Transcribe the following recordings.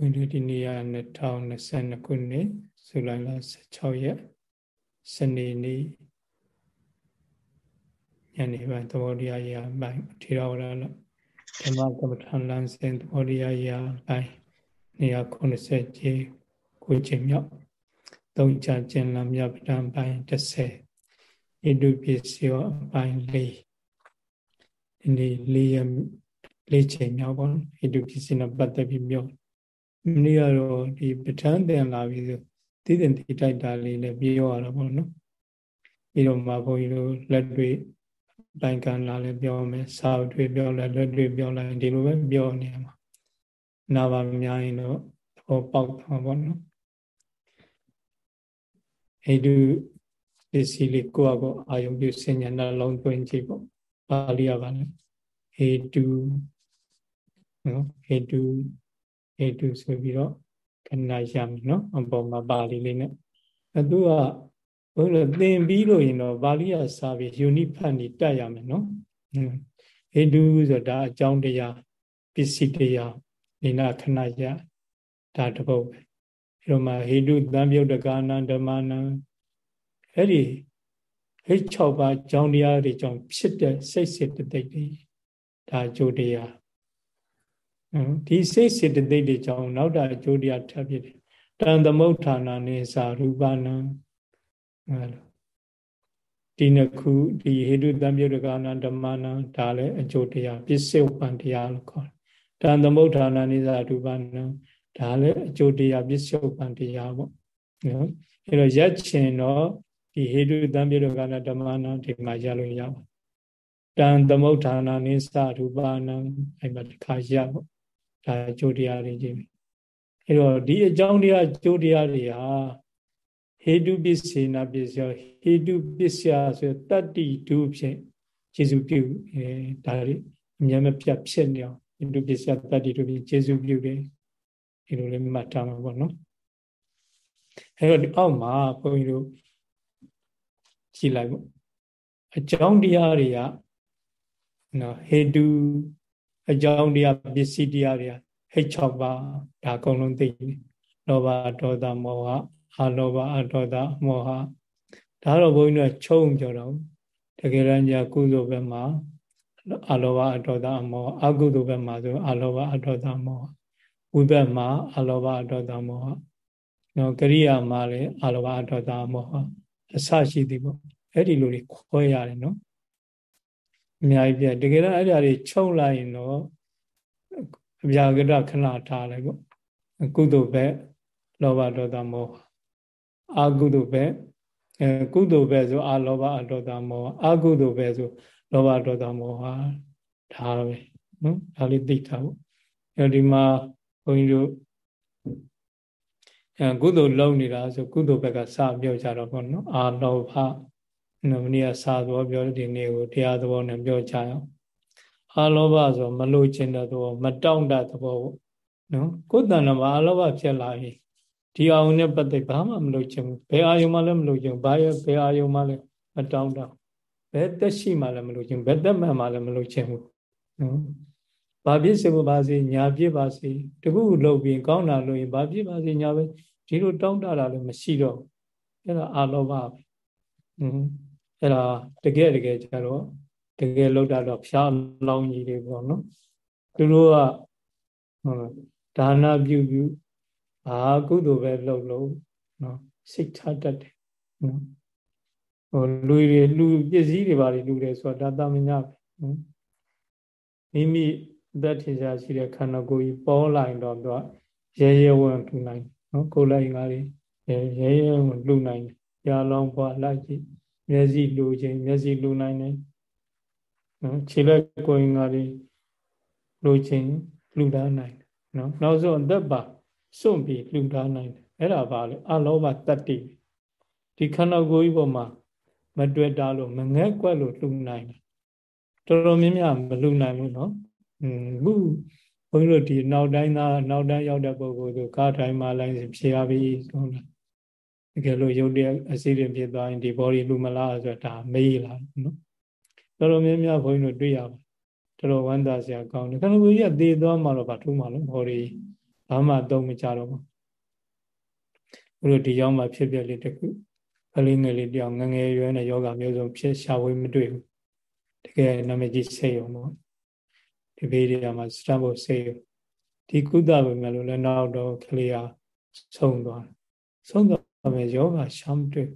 ဝိနည်းဒီနေ့က2022ခုနှစ်ဇူလိုင်လ16ရက်စနေနေ့ညနေပိုင်းသဘောတရားရာပိုင်းထေရဝါဒလဓမ္မကမ္မထန်လမ်းစဉ်သဘောတရားရာပိုင်း190ကျင်းကိုချိန်မြောက်သုံးချကျင်လမ်းမြပဒံပိုင်း30ဣတုပစ္စယောအပိုင်း4ဒီနေ့၄ရက်၄ချိန်မြောက်ပေါ့ဣတုပစ္စည်းနဲ့ပတ်သက်ပြီးပြော မနေ့ကတော့ဒီပဋ္ဌာန်းတင်လာပြီဆိုသိတဲ့တိတိုက်တာလေးလည်းပြောရတော့ပေါ့နော်ပြီးတော့မှဘုန်းကြီးတို့လက်တွေ့တိုင်ကန်လာလည်းပြောမယ်စာတွေ့ပြောလိုက်လက်တွေ့ပြောလိုက်ဒီလိုပဲပြောနေမှာနာပါများရင်တော့သဘောပေါက်သွားပေါ့နော်ဟိတုပစ္စည်းလေးကိုယ့်အကောအာယုံပြုစဉ္ညာနှလုံးသွင်းကြည့်ပေါ့ပါဠိရပါလေဟိတုနော်ဟိတု ဟေတုဆိုပြီးတော့ခဏရမယ်နော်အပေါ်မှာပါဠိလေးနဲ့အဲသူကဘုန်းကြီးသင်ပြီးလို့ရင်တော့ပါဠိရစာပြီးယူနိဖတ်နေတတ်ရမယ်နော်ဟေတုဆိုတာအကြောင်းတရားပစ္စည်းတရားနိနာခဏရဒါတပုတ်ပဲအဲတော့မှဟေတုသံပြုတ်တကာနံဓမ္မနံအဲ့ဒီဟိတ်6ပါးကြောင်းတရားတွေကြောင့်ဖြစ်တဲ့စိတ်စစ်တသိက်တွေဒါအကျိုးတရား ဒီစိတ်စေတသိက်တွေကြောင့်နောက်တာအကျိုးတရားထပ်ဖြစ်တယ်တန်သမုဋ္ဌာနာနေစာရူပနာအဲလိုဒီနှစ်ခုဒီဟေတုတံပြုတ်ကနာဓမ္မနာဒါလည်းအကျိုးတရားပစ္စေဥပံတရားလို့ခေါ်တယ်တန်သမုဋ္ဌာနာနေစာရူပနာဒါလည်းအကျိုးတရားပစ္စေဥပံတရားပေါ့နော်အဲတော့ရက်ချင်တော့ဒီဟေတုတံပြုတ်ကနာဓမ္မနာဒီမှာရလို့ရပါတန်သမုဋ္ဌာနာနိသရူပနာအဲ့မှာဒီခါရပေါ့ ဒါအကျိုးတရားတွေကြီးအဲ့တော့ဒီအကြောင်းတရားအကျိုးတရားတွေဟာဟေတုပစ္စေနာပစ္စယောဟေတုပစ္စယဆိုတတ္တိတုဖြင့်ခြေစုပြုအဲဒါတွေအမြဲမပြတ်ဖြစ်နေအောင်ဟေတုပစ္စယတတ္တိတုဖြင့်ခြေစုပြုတယ်ဒီလိုလေးမှတ်ထားမှာပေါ့နော်အဲ့တော့ဒီအောက်မှာဘုန်းကြီးတို့ကြည့်လိုက်ပေါ့အကြောင်းတရားတွေကနော်ဟေတု အကြောင်းတရားပစ္စည်းတရားတွေဟိတ်6ပါးဒါအကုန်လုံးသိတယ်လောဘဒေါသမောဟအလောဘအဒေါသမောဟဒါတော့ဘုန်းကြီးတို့ချုံကြတော့တကယ်တမ်းကျကုသိုလ်ဘက်မှာအလောဘအဒေါသမောဟအကုသိုလ်ဘက်မှာဆိုအလောဘအဒေါသမောဟဝိဘက်မှာအလောဘအဒေါသမောဟနော်ကရိယာမှာလည်းအလောဘအဒေါသမောဟအစရှိသည်ပေါ့အဲ့ဒီလိုတွေခွဲရတယ်နော် အများကြီးပြတကယ်တော့အဲ့ဒါတွေချုပ်လိုက်ရင်တော့အပြာကရခဏထားလိုက်ပေါ့ကုသိုလ်ဘက်လောဘဒေါသမောဟအာကုသိုလ်ဘက်အဲကုသိုလ်ဘက်ဆိုအာလောဘအဒေါသမောဟအာကုသိုလ်ဘက်ဆိုလောဘဒေါသမောဟဒါပဲနော်ဒါလေးသိထားဖို့အဲဒီမှာဘုန်းကြီးတို့အဲကုသိုလ်လုံးနေတာဆိုကုသိုလ်ဘက်ကစပြောကြတော့ပေါ့နော်အာလောဘ နမနီယစာသဘောပြောဒီနေ့ကိုတရားသဘောနဲ့ပြောကြအောင်အာလောဘဆိုမလို့ခြင်းတဲ့သဘောမတောင့်တသဘောပေါ့နော်ကိုယ်တဏ္ဍမှာအာလောဘဖြစ်လာပြီဒီအာယုန်နဲ့ပတ်သက်ဘာမှမလို့ခြင်းဘူးဘယ်အာယုန်မှလည်းမလို့ခြင်းဘာရဲ့ဘယ်အာယုန်မှလည်းမတောင့်တဘယ်တက်ရှိမှလည်းမလို့ခြင်းဘယ်တက်မှန်မှလည်းမလို့ခြင်းဘူးနော်ဘာဖြစ်စေပါစေညာဖြစ်ပါစေတခုလုပ်ပြီးကောင်းတာလို့ရင်ဘာဖြစ်ပါစေညာပဲဒီလိုတောင့်တတာလည်းမရှိတော့အဲ့ဒါအာလောဘပဲอืม အဲ့ဒါတကယ်တကယ်ကျတော့တကယ်လောက်တာတော့ဖျားလောင်းကြီးတွေပေါ့နော်သူတို့ကဒါနပြုပြုဘာကုသိုလ်ပဲလုပ်လို့နော်စိတ်ထားတတ်တယ်နော်ဟိုလူတွေလူပစ္စည်းတွေပါလေလူတွေဆိုတာဒါသမညာပဲနော်မိမိအသက်ထင်ရှားရှိတဲ့ခန္ဓာကိုယ်ကြီးပေါ်လာရင်တော့သူကရဲရဲဝံလှူနိုင်နော်ကိုယ်လိုက်ငါတွေရဲရဲဝံလှူနိုင်ရလောင်းဘွားလိုက်ကြည့် မျက်စိလူခြင်းမျက်စိလူနိုင်တယ်နော်ခြေလက်ကိုယ်ငါတွေလူခြင်းလူထားနိုင်တယ်နော်နောက်ဆုံးအသက်ပါစွန့်ပြီးလူထားနိုင်တယ်အဲ့ဒါပါလေအလောဘတတ္တိဒီခန္ဓာကိုယ်ကြီးပေါ်မှာမတွေ့တာလို့မငဲ့ကွက်လို့လူနိုင်တယ်တော်တော်များများမလူနိုင်ဘူးနော်อืมခုဘုန်းကြီးတို့ဒီနောက်တိုင်းသားနောက်တိုင်းရောက်တဲ့ပုဂ္ဂိုလ်တို့ကားတိုင်းမှာလိုက်ဖြေရပြီဟုတ်လား တကယ်လို့ရုပ်တရက်အစိရင်ဖြစ်သွားရင်ဒီ body လူမလားဆိုတာဒါမေးလာနော်တော်တော်များများဘုန်းကြီးတို့တွေ့ရပါတော်တော်ဝမ်းသာစရာကောင်းတယ်ခန္ဓာကိုယ်ကြီးကသေသွားမှတော့ဗာထူးမှလို့ body ဘာမှသုံးမကြတော့ဘူးဘုလိုဒီရောက်မှဖြစ်ပြလေးတခုကလေးငယ်လေးတယောက်ငငယ်ရွယ်နဲ့ယောဂမျိုးစုံဖြစ်ရှာဝေးမတွေ့ဘူးတကယ်နာမည်ကြီးဆေးရုံပေါ့ဒီဘေးတွေကမှာစတန်ဖို့ဆေးရုံဒီကုသပဲမလို့လည်းနောက်တော့ကလေးကဆုံးသွားဆုံးသွား မယ်ယောဂရှာမတွေ့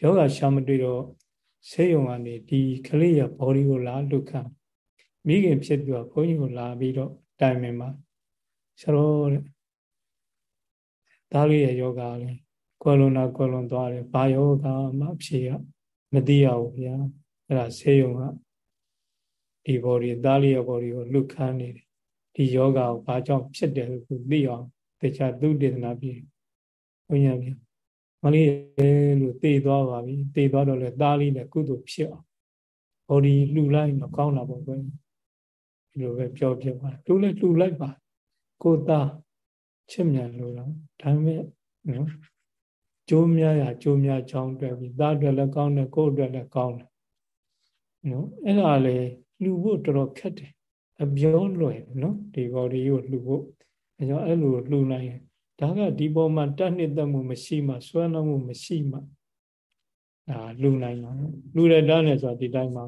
ယောဂရှာမတွေ့တော့ဆေးရုံကနေဒီကလေးရဲ့ body ကိုလာလုခံမိခင်ဖြစ်ပြီးတော့ဘုန်းကြီးကိုလာပြီးတော့တိုင်ပင်မှာဆရာတော်တဲ့ဒါလေးရဲ့ယောဂလည်းကွယ်လွန်တာကွယ်လွန်သွားတယ်ဘာယောဂမှအဖြေကမသိရဘူးဗျာအဲ့ဒါဆေးရုံကဒီ body သားလေးရဲ့ body ကိုလုခံနေတယ်ဒီယောဂကိုဘာကြောင့်ဖြစ်တယ်လို့သိအောင်တခြားသူတေသနာပြီးဘုရားပြန် မလေးလို့တေသွားပါပြီတေသွားတော့လေသားလေးလည်းကုသိုလ်ဖြစ်အောင် body လှူလိုက်တော့ကောင်းတာပေါ့ကွယ်ဒီလိုပဲပြောပြပါလှူလိုက်လှူလိုက်ပါကိုသားချစ်မြတ်လို့တော့ဒါပေမဲ့နော်ကျိုးများရာကျိုးများချောင်းတွေ့ပြီသားအတွက်လည်းကောင်းတယ်ကိုယ်အတွက်လည်းကောင်းတယ်နော်အဲ့ဒါလေလှူဖို့တော်တော်ခက်တယ်အပြောလွယ်နော်ဒီ body ကိုလှူဖို့အဲကြောင့်အဲ့လိုလှူနိုင်ရင် ဒါကဒီပေါ်မှာတတ်နှစ်သက်မှုမရှိမှစွမ်းလုံးမှုမရှိမှဒါလှူနိုင်တာလှူရတန်းနဲ့ဆိုတာဒီတိုင်းမှာ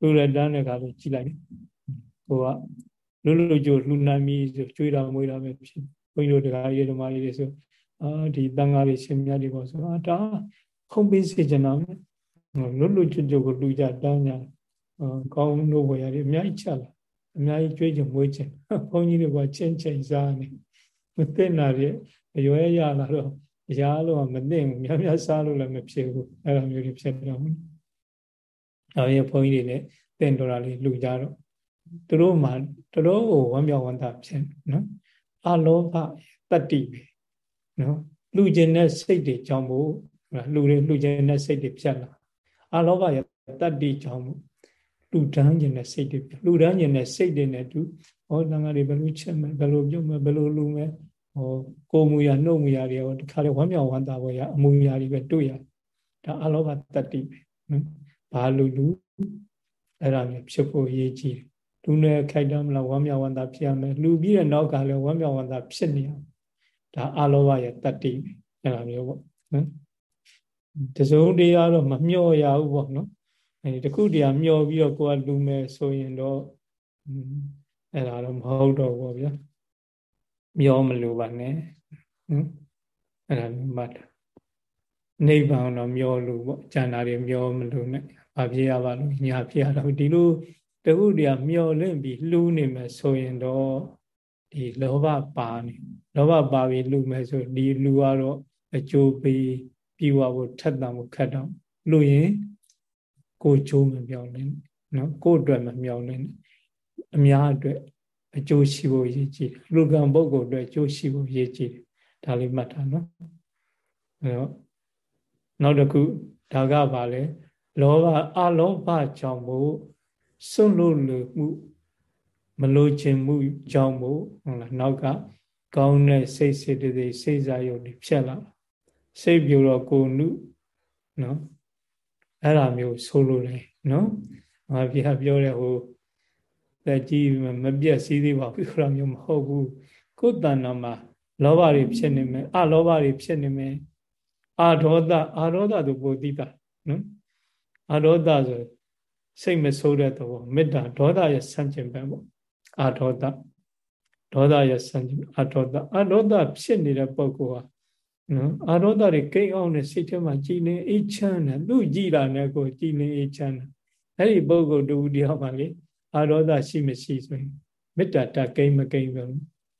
လှူရတန်းနဲ့ကလည်းကြည်လိုက်ကိုကလှူလှူကြိုလှူနိုင်ပြီဆိုကျွေးတာမွေးတာပဲဖြစ်ဘုန်းကြီးတို့တရားရေးဓမ္မရေးတွေဆိုအာဒီတန်ဃာတွေရှင်မြတ်တွေပေါ့ဆိုအာဒါခုံပေးစေချင်တာပဲလွတ်လွတ်ကျွတ်ကျွတ်ကိုလူကြတန်းညာကောင်းလို့ဝယ်ရတယ်အများကြီးချက်လာအများကြီးကြွေးချင်မွေးချင်ဘုန်းကြီးတွေကချင်းချင်းစားနေ မသိနာရဲ့အရွယ်ရလာတော့အရာလို့မသိဘူးများများစားလို့လည်းမဖြစ်ဘူးအဲ့လိုမျိုးတွေဖြစ်တော့ဘူး။အဲရဘုန်းကြီးတွေလည်းတင်တော်တာလေးလူကြတော့သူတို့မှတတော်ကိုဝမ်းမြောက်ဝမ်းသာဖြစ်နော်။အလောဘတတ္တိပဲနော်လူကျင်တဲ့စိတ်တွေကြောင့်မို့လူတွေလူကျင်တဲ့စိတ်တွေဖြတ်လာအလောဘရဲ့တတ္တိကြောင့်မို့ လူဒန်းကျင်တဲ့စိတ်တွေလူဒန်းကျင်တဲ့စိတ်တွေနဲ့တူဟောတန်ခါတွေဘယ်လိုချက်မယ်ဘယ်လိုပြုတ်မယ်ဘယ်လိုလူမယ်ဟောကိုမူရနှုတ်မူရတွေဟောတခါလေဝမ်းမြောက်ဝမ်းသာပေါ်ရအမူအရာတွေပဲတွေ့ရဒါအလောဘတတ္တိပဲနော်ဘာလူလူအဲ့ဒါမျိုးဖြစ်ဖို့အရေးကြီးတယ်လူနဲ့ခိုက်တမ်းမလားဝမ်းမြောက်ဝမ်းသာဖြစ်ရမယ်လူပြီးတဲ့နောက်ကလည်းဝမ်းမြောက်ဝမ်းသာဖြစ်နေအောင်ဒါအလောဘရဲ့တတ္တိအဲ့လိုမျိုးပေါ့နော်တစုံတရားတော့မမျှော်ရဘူးပေါ့နော် အဲဒီတခုတရားမျှော်ပြီးတော့ကိုကလူမယ်ဆိုရင်တော့အဲ့ဒါတော့မဟုတ်တော့ဘူးဗျာမျောမလို့ပါနဲ့နော်အဲ့ဒါမျိုးမှတ်တာနိဗ္ဗာန်တော့မျောလို့ပေါ့ဉာဏ်ဓာတွေမျောမလို့နဲ့ဘာဖြစ်ရပါလို့ညာဖြစ်ရတော့ဒီလိုတခုတရားမျောလင့်ပြီးလှူးနေမယ်ဆိုရင်တော့ဒီလောဘပါနေလောဘပါပြီးလူမယ်ဆိုဒီလူကတော့အကျိုးပေးပြီးဝဖို့ထက်တန်ဖို့ခက်တော့လူရင် ကိုချိုးမပြောင်းနဲ့နော်ကိုအတွက်မမြောင်းနဲ့အများအတွက်အကျိုးရှိဖို့ရည်ကြည်တယ်လူကံပုဂ္ဂိုလ်အတွက်အကျိုးရှိဖို့ရည်ကြည်တယ်ဒါလေးမှတ်ထားနော်အဲတော့နောက်တစ်ခုဒါကပါလေလောဘအလောဘကြောင့်မို့စွန့်လို့လူမှုမလိုချင်မှုကြောင့်မို့ဟုတ်လားနောက်ကကောင်းတဲ့စိတ်စေတသိက်စိတ်စားရုပ်တွေဖြစ်လာစိတ်ပြိုတော့ကိုနုနော် အဲ့ဒါမျိုးဆိုလိုတယ်နော်ငါပြပြောတဲ့ဟိုတက်ကြီးမပြက်စည်းသေးပါဘူးဆိုတာမျိုးမဟုတ်ဘူးကိုယ်တဏ္ဍာမှာလောဘတွေဖြစ်နေမယ်အလောဘတွေဖြစ်နေမယ်အာဒေါသအာဒေါသသူပိုသိတာနော်အာဒေါသဆိုစိတ်မဆိုးတဲ့သဘောမေတ္တာဒေါသရဲ့ဆန့်ကျင်ဘက်ပေါ့အာဒေါသဒေါသရဲ့ဆန့်ကျင်အာဒေါသအာဒေါသဖြစ်နေတဲ့ပုဂ္ဂိုလ်ဟာ နော်အာဒေါသတွေကိန်းအောင်နဲ့စိတ်ထဲမှာကြည်လင်အေးချမ်းတယ်သူ့ကြည်လာတဲ့ကိုကြည်လင်အေးချမ်းတယ်အဲ့ဒီပုဂ္ဂိုလ်တူတယောက်ပါလေအာဒေါသရှိမရှိဆိုရင်မေတ္တာတကိန်းမကိန်းပဲ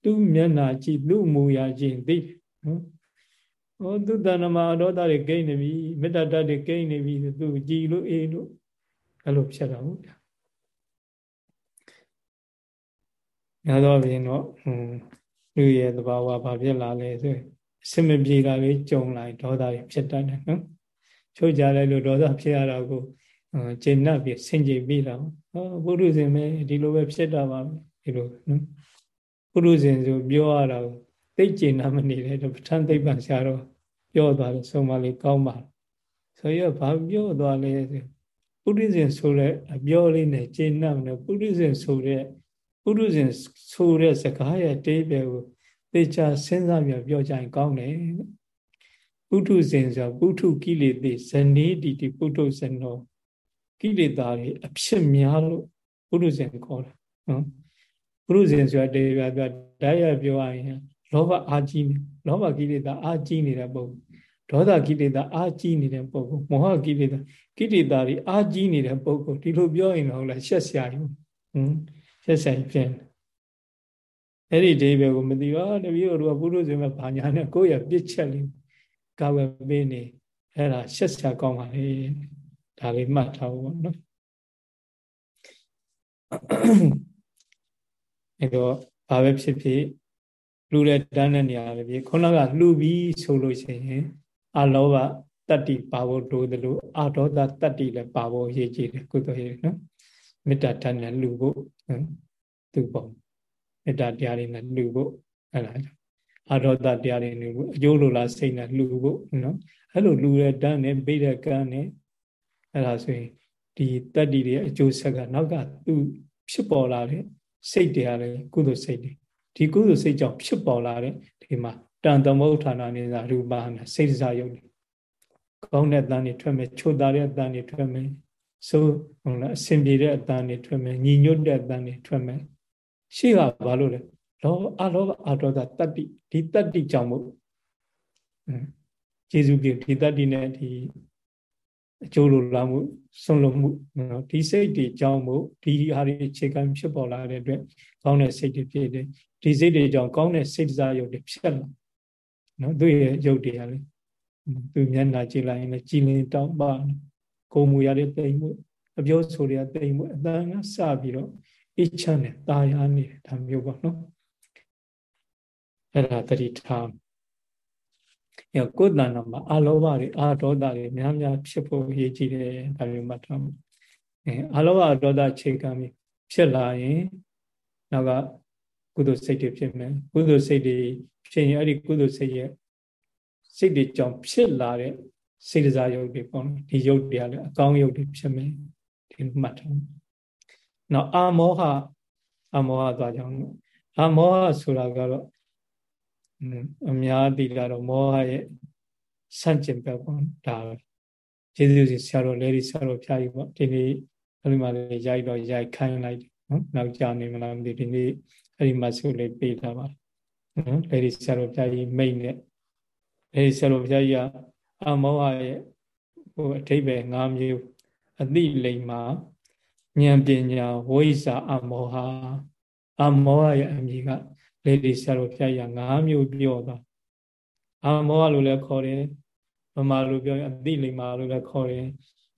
သူ့မျက်နာကြည့်သူ့မူရာကြည့်သိနော်ဟောသူတဏ္ဍမှာအာဒေါသတွေကိန်းနေပြီမေတ္တာတတွေကိန်းနေပြီသူကြည်လို့အေးလို့အဲ့လိုဖြစ်တာဟုတ်ဗျာများသောဖြင့်တော့ဟွန်းလူရဲ့သဘာဝဘာဖြစ်လာလဲဆိုရင် အဆင်မပြေတာလေးကြုံလာရင်ဒေါသတွေဖြစ်တတ်တယ်နော်ချို့ကြလဲလို့ဒေါသဖြစ်ရတာကိုကျင့်နှပ်ပြီးဆင်ကျင်ပြီးတော့ဟောပုရုဇဉ်ပဲဒီလိုပဲဖြစ်တာပါဒီလိုနော်ပုရုဇဉ်ဆိုပြောရတာကိုသိကျင်နှပ်မနေလေတော့ပဋ္ဌာန်းသိပ္ပံဆရာတော်ပြောသွားတယ်ဆုံးမလေးကောင်းပါဆိုရဘာပြောသွားလဲပုရိဇဉ်ဆိုတဲ့အပြောလေးနဲ့ကျင့်နှပ်နဲ့ပုရိဇဉ်ဆိုတဲ့ပုရိဇဉ်ဆိုတဲ့စကားရဲ့အတိပ္ပယ်ကို သေချာစဉ်းစားပြီးပြောကြရင်ကောင်းတယ်ပုထုဇဉ်ဆိုပုထုကိလေသေဇနေတိတိပုထုဇဉ်တော်ကိလေသာတွေအဖြစ်များလို့ပုထုဇဉ်ခေါ်တာနော်ပုထုဇဉ်ဆိုတာတေပြပြဓာတ်ရပြောရရင်လောဘအာကြီးနေလောဘကိလေသာအာကြီးနေတဲ့ပုံဒေါသကိလေသာအာကြီးနေတဲ့ပုံမောဟကိလေသာကိလေသာတွေအာကြီးနေတဲ့ပုံကိုဒီလိုပြောရင်တော့လည်းရှက်စရာယူဟမ်ရှက်စရာဖြစ် အဲ့ဒီဒေဘယ်ကိုမသိပါတပည့်တို့ကပုရုဇဉ်မဲ့ဘာညာနဲ့ကိုယ့်ရဲ့ပြစ်ချက်လေးကာဝယ်ပေးနေအဲ့ဒါရှက်စရာကောင်းပါလေဒါလေးမှတ်ထားဖို့ပေါ့နော်အဲ့တော့ဘာပဲဖြစ်ဖြစ်လူတဲ့တန်းတဲ့နေရာတွေဖြစ်ခုနကလှူပြီးဆိုလို့ရှိရင်အလောဘတတ္တိပါဖို့လိုသလိုအာဒေါသတတ္တိလည်းပါဖို့ရည်ကြည်တယ်ကုသိုလ်ရည်နော်မေတ္တာတန်းနဲ့လှူဖို့သူပေါ့ မေတ္တာတရားတွေနဲ့လှူဖို့အဲ့ဒါကြောင့်အာဒေါသတရားတွေလှူဖို့အကျိုးလိုလားစိတ်နဲ့လှူဖို့နော်အဲ့လိုလှူတဲ့တန်းနဲ့ပိတဲ့ကန်းနဲ့အဲ့ဒါဆိုရင်ဒီတတ္တိတွေအကျိုးဆက်ကနောက်ကသူဖြစ်ပေါ်လာတဲ့စိတ်တရားတွေကုသိုလ်စိတ်တွေဒီကုသိုလ်စိတ်ကြောင့်ဖြစ်ပေါ်လာတဲ့ဒီမှာတန်သမုဋ္ဌာနာနေသာရူပနာစိတ်စားယုတ်ကောင်းတဲ့အတန်းတွေထွက်မယ်ချိုတာတဲ့အတန်းတွေထွက်မယ်ဆိုဟုတ်လားအစင်ပြေတဲ့အတန်းတွေထွက်မယ်ညီညွတ်တဲ့အတန်းတွေထွက်မယ် ရှေ့ကဘာလို့လဲလောအလောအတောဒတတ္တိဒီတတ္တိကြောင့်မို့ကျေစုပြုဒီတတ္တိနဲ့ဒီအကျိုးလိုလားမှုဆုံးလို့မှုနော်ဒီစိတ်တွေကြောင့်မို့ဒီဟာတွေအခြေခံဖြစ်ပေါ်လာတဲ့အတွက်ကောင်းတဲ့စိတ်တွေဖြစ်တယ်ဒီစိတ်တွေကြောင့်ကောင်းတဲ့စိတ်စားရုပ်တွေဖြစ်လာနော်သူ့ရဲ့ရုပ်တွေကလေသူမျက်နှာကြည့်လိုက်ရင်လည်းကြည်လင်တောင်းပါကိုမူရတဲ့တိမ်မှုအပြောဆိုရတဲ့တိမ်မှုအတန်းကစပြီးတော့ အိချမ်းနဲ့ตาရနေတဲ့ဒါမျိုးပေါ့နော်အဲ့ဒါတတိထားအဲကိုယ်တဏ္ဍာမှာအလောဘတွေအာဒေါသတွေများများဖြစ်ဖို့ရည်ကြည်တယ်ဒါမျိုးမှတ်ထားမယ်အဲအလောဘဒေါသခြေခံပြီးဖြစ်လာရင်နောက်ကကုသိုလ်စိတ်တွေဖြစ်မယ်ကုသိုလ်စိတ်တွေဖြစ်ရင်အဲ့ဒီကုသိုလ်စိတ်ရဲ့စိတ်တွေကြောင့်ဖြစ်လာတဲ့စေတစာယုတ်တွေပေါ့နော်ဒီယုတ်တွေကလည်းအကောင်းယုတ်တွေဖြစ်မယ်ဒီလိုမှတ်ထား နော်အာမောဟအမောဟသွားကြောင်းအာမောဟဆိုတာကတော့အများသိတာတော့မောဟရဲ့ဆန့်ကျင်ဘက်ပေါ့ဒါပဲကျေးဇူးရှင်ဆရာတော်လေးဆရာတော်ဖျားကြီးပေါ့ဒီနေ့အဲ့ဒီမှာလေးရိုက်တော့ရိုက်ခိုင်းလိုက်နော်နောက်ကြနေမလားမသိဒီနေ့အဲ့ဒီမှာဆုလေးပေးထားပါနော်လေးဆရာတော်ဖျားကြီးမိတ်နဲ့လေးဆရာတော်ဖျားကြီးကအမောဟရဲ့ဟိုအထိပ္ပယ်၅မျိုးအတိလိမ္မာ ဉာဏ်ပညာဝိဇ္ဇာအမောဟအမောဟရဲ့အမည်ကလေဒီဆရာတော်ဖျားရ၅မျိုးပြောတာအာမောဟလို့လည်းခေါ်တယ်ဗမာလိုပြောရင်အတိလိမ္မာလို့လည်းခေါ်တယ်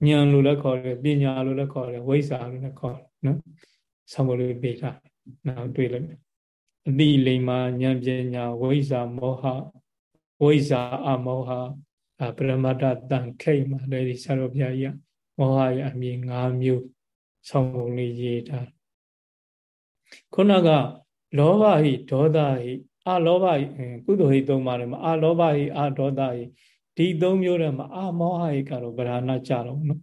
ဉာဏ်လို့လည်းခေါ်တယ်ပညာလို့လည်းခေါ်တယ်ဝိဇ္ဇာလို့လည်းခေါ်တယ်နော်ဆောင်းမလို့ပေးတာနောက်တွေ့လိုက်မယ်အတိလိမ္မာဉာဏ်ပညာဝိဇ္ဇာမောဟဝိဇ္ဇာအမောဟပရမတ္တတန်ခိတ်မှာလေဒီဆရာတော်ဖျားရမောဟရဲ့အမြင်၅မျိုး ဆောင်းပုံလေးရေးထားခုနကလောဘဟိဒေါသဟိအလောဘဟိကုသိုလ်ဟိသုံးပါတယ်မှာအလောဘဟိအဒေါသဟိဒီသုံးမျိုးထဲမှာအမောဟဟိကတော့ဗราဏကြတော့နော်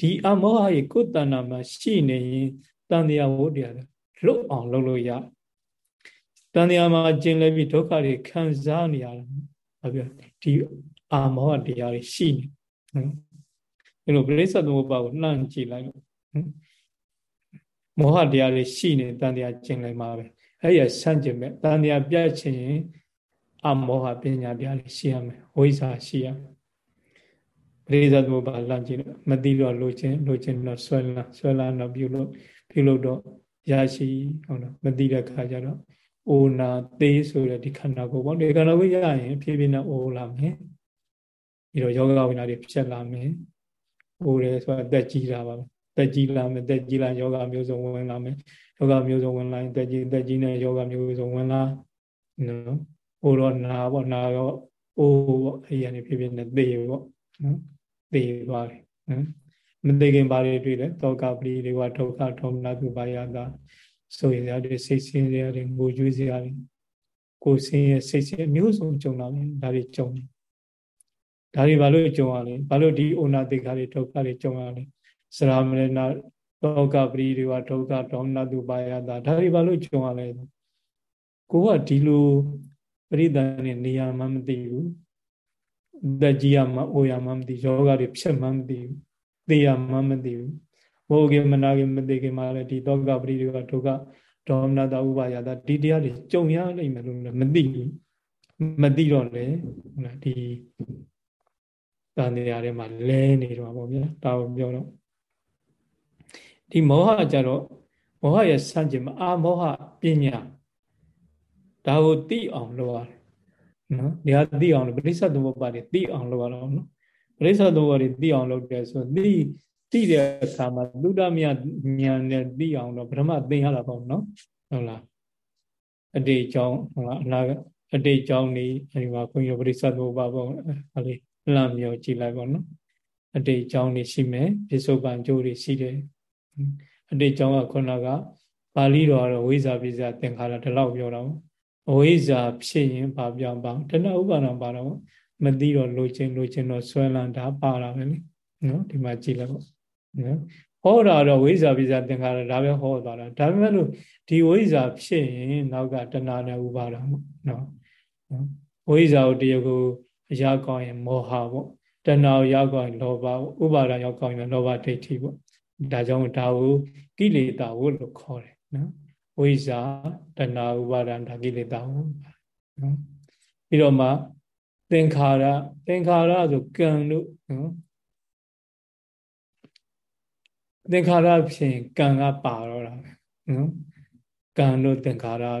ဒီအမောဟဟိကိုယ်တဏ္ဍာမှာရှိနေရင်တန်တရားဝတ္တရားလွတ်အောင်လုပ်လို့ရတန်တရားမှာကျင်လဲပြီးဒုက္ခတွေခံစားနေရတယ်ဘာပြောဒီအာမောဟတရားတွေရှိနေနော်အဲလိုပြိဿသမုပ္ပါကိုနှံ့ကြည့်လိုက်လို့ မောဟတရားတွေရှိနေတန်တရားကျင်လဲမှာပဲအဲ့ရဆန့်ကျင်မဲ့တန်တရားပြတ်ချင်ရင်အမောဟပညာတရားတွေရှိရမယ်ဝိဇ္ဇာရှိရမယ်ပရိသတ်ဘုရားလမ်းကြည့်လို့မသိတော့လိုချင်လိုချင်တော့ဆွဲလာဆွဲလာတော့ပြုလို့ပြုလို့တော့ရရှိဟုတ်လားမသိတဲ့ခါကျတော့အိုနာသေးဆိုတဲ့ဒီခန္ဓာကိုယ်ပေါ့ဒီခန္ဓာကိုယ်ရရင်ဖြည်းဖြည်းနဲ့အိုလာမယ်ပြီးတော့ယောဂဝိနာတွေဖြစ်လာမယ်အိုတယ်ဆိုတာတက်ကြီးတာပါ တက်ကြီးလာမယ်တက်ကြီးလာယောဂမျိုးစုံဝင်လာမယ်ယောဂမျိုးစုံဝင်လာရင်တက်ကြီးတက်ကြီးနဲ့ယောဂမျိုးစုံဝင်လာနော်ဟိုတော့နာပေါ့နာတော့အိုးပေါ့အဲ့ရနေဖြစ်ဖြစ်နဲ့သေပေါ့နော်သေသွားတယ်နော်မသိခင်ဘာတွေတွေ့လဲတောကပရိတွေကဒုက္ခဒေါမနတုပါယတာဆိုရင်ရတယ်စိတ်ဆင်းရဲတယ်ငိုကြွေးစရာတွေကိုယ်ဆင်းရဲစိတ်ဆင်းမျိုးစုံကြုံလာတယ်ဒါတွေကြုံတယ်ဒါတွေဘာလို့ကြုံရလဲဘာလို့ဒီအိုနာတိခါတွေဒုက္ခတွေကြုံရလဲ စရာမရဏတောကပရိတွေကဒုက္ခဒေါမနတုပါယတာဒါတွေဘာလို့ကြုံရလဲကိုကဒီလိုပရိသတ်နဲ့နေရာမှမသိဘူးသက်ကြီးရမှအိုရမှမသိယောဂတွေဖြစ်မှမသိဘူးသိရမှမသိဘူးဘောဂေမနာဂေမသိကေမှာလည်းဒီတောကပရိဒီကဒုက္ခဒေါမနတာဥပါယတာဒီတရားတွေကြုံရလိမ့်မယ်လို့လည်းမသိဘူးမသိတော့လေဟုတ်လားဒီတန်တရားထဲမှာလဲနေတော့ဗောဗျာဒါကိုပြောတော့ ဒီမောဟကြတော့မောဟရဲ့ဆန့်ကျင်မှာအာမောဟပညာဒါကိုသိအောင်လုပ်ရတယ်နော်။ဒါသိအောင်လို့ပရိစ္ဆသမုပ္ပါတွေသိအောင်လုပ်ရတော့နော်။ပရိစ္ဆသမုပ္ပါတွေသိအောင်လုပ်တယ်ဆိုသိသိတဲ့အခါမှာသုဒ္ဓမြဉာဏ်နဲ့သိအောင်တော့ပထမသိရတာပေါ့နော်။ဟုတ်လား။အတိတ်ကြောင့်ဟုတ်လားအနာအတိတ်ကြောင့်နေအဲဒီမှာခွန်ကြီးပရိစ္ဆသမုပ္ပါပေါ့ဟာလေးလမ်းမျိုးကြည့်လိုက်ပေါ့နော်။အတိတ်ကြောင့်နေရှိမယ်ပြစ္ဆုတ်ပံကျိုးတွေရှိတယ်။ အတိတ်ကြောင့်ကခုနကပါဠိတော်ကတော့ဝိဇ္ဇာပိဇာသင်္ခါရဒီလောက်ပြောတာပေါ့အဝိဇ္ဇာဖြစ်ရင်ဘာပြောင်းပါတဏှဥပါဒံပါတော့မသိတော့လိုချင်လိုချင်တော့ဆွဲလန်းတာပါတာပဲလေနော်ဒီမှာကြည့်လိုက်ပေါ့နော်ဟောတာတော့ဝိဇ္ဇာပိဇာသင်္ခါရဒါပဲဟောသွားတာဒါပေမဲ့လို့ဒီဝိဇ္ဇာဖြစ်ရင်နောက်ကတဏှနဲ့ဥပါဒံပေါ့နော်ဝိဇ္ဇာကိုတရားကိုအရာကောင်းရင်မောဟပေါ့တဏှာကိုရောက်ကောင်းရင်လောဘပေါ့ဥပါဒံရောက်ကောင်းရင်လောဘဒိဋ္ဌိပေါ့ ဒါကြောင့်ဒါကိုကိလေသာဝလို့ခေါ်တယ်နော်ဝိဇာတဏှာဥပါဒံဒါကိလေသာဟုတ်နော်ပြီးတော့မှသင်္ခါရသင်္ခါရဆိုကံတို့နော်သင်္ခါရဖြင့်ကံကပါတော့တာပဲနော်ကံတို့သင်္ခါရဒါ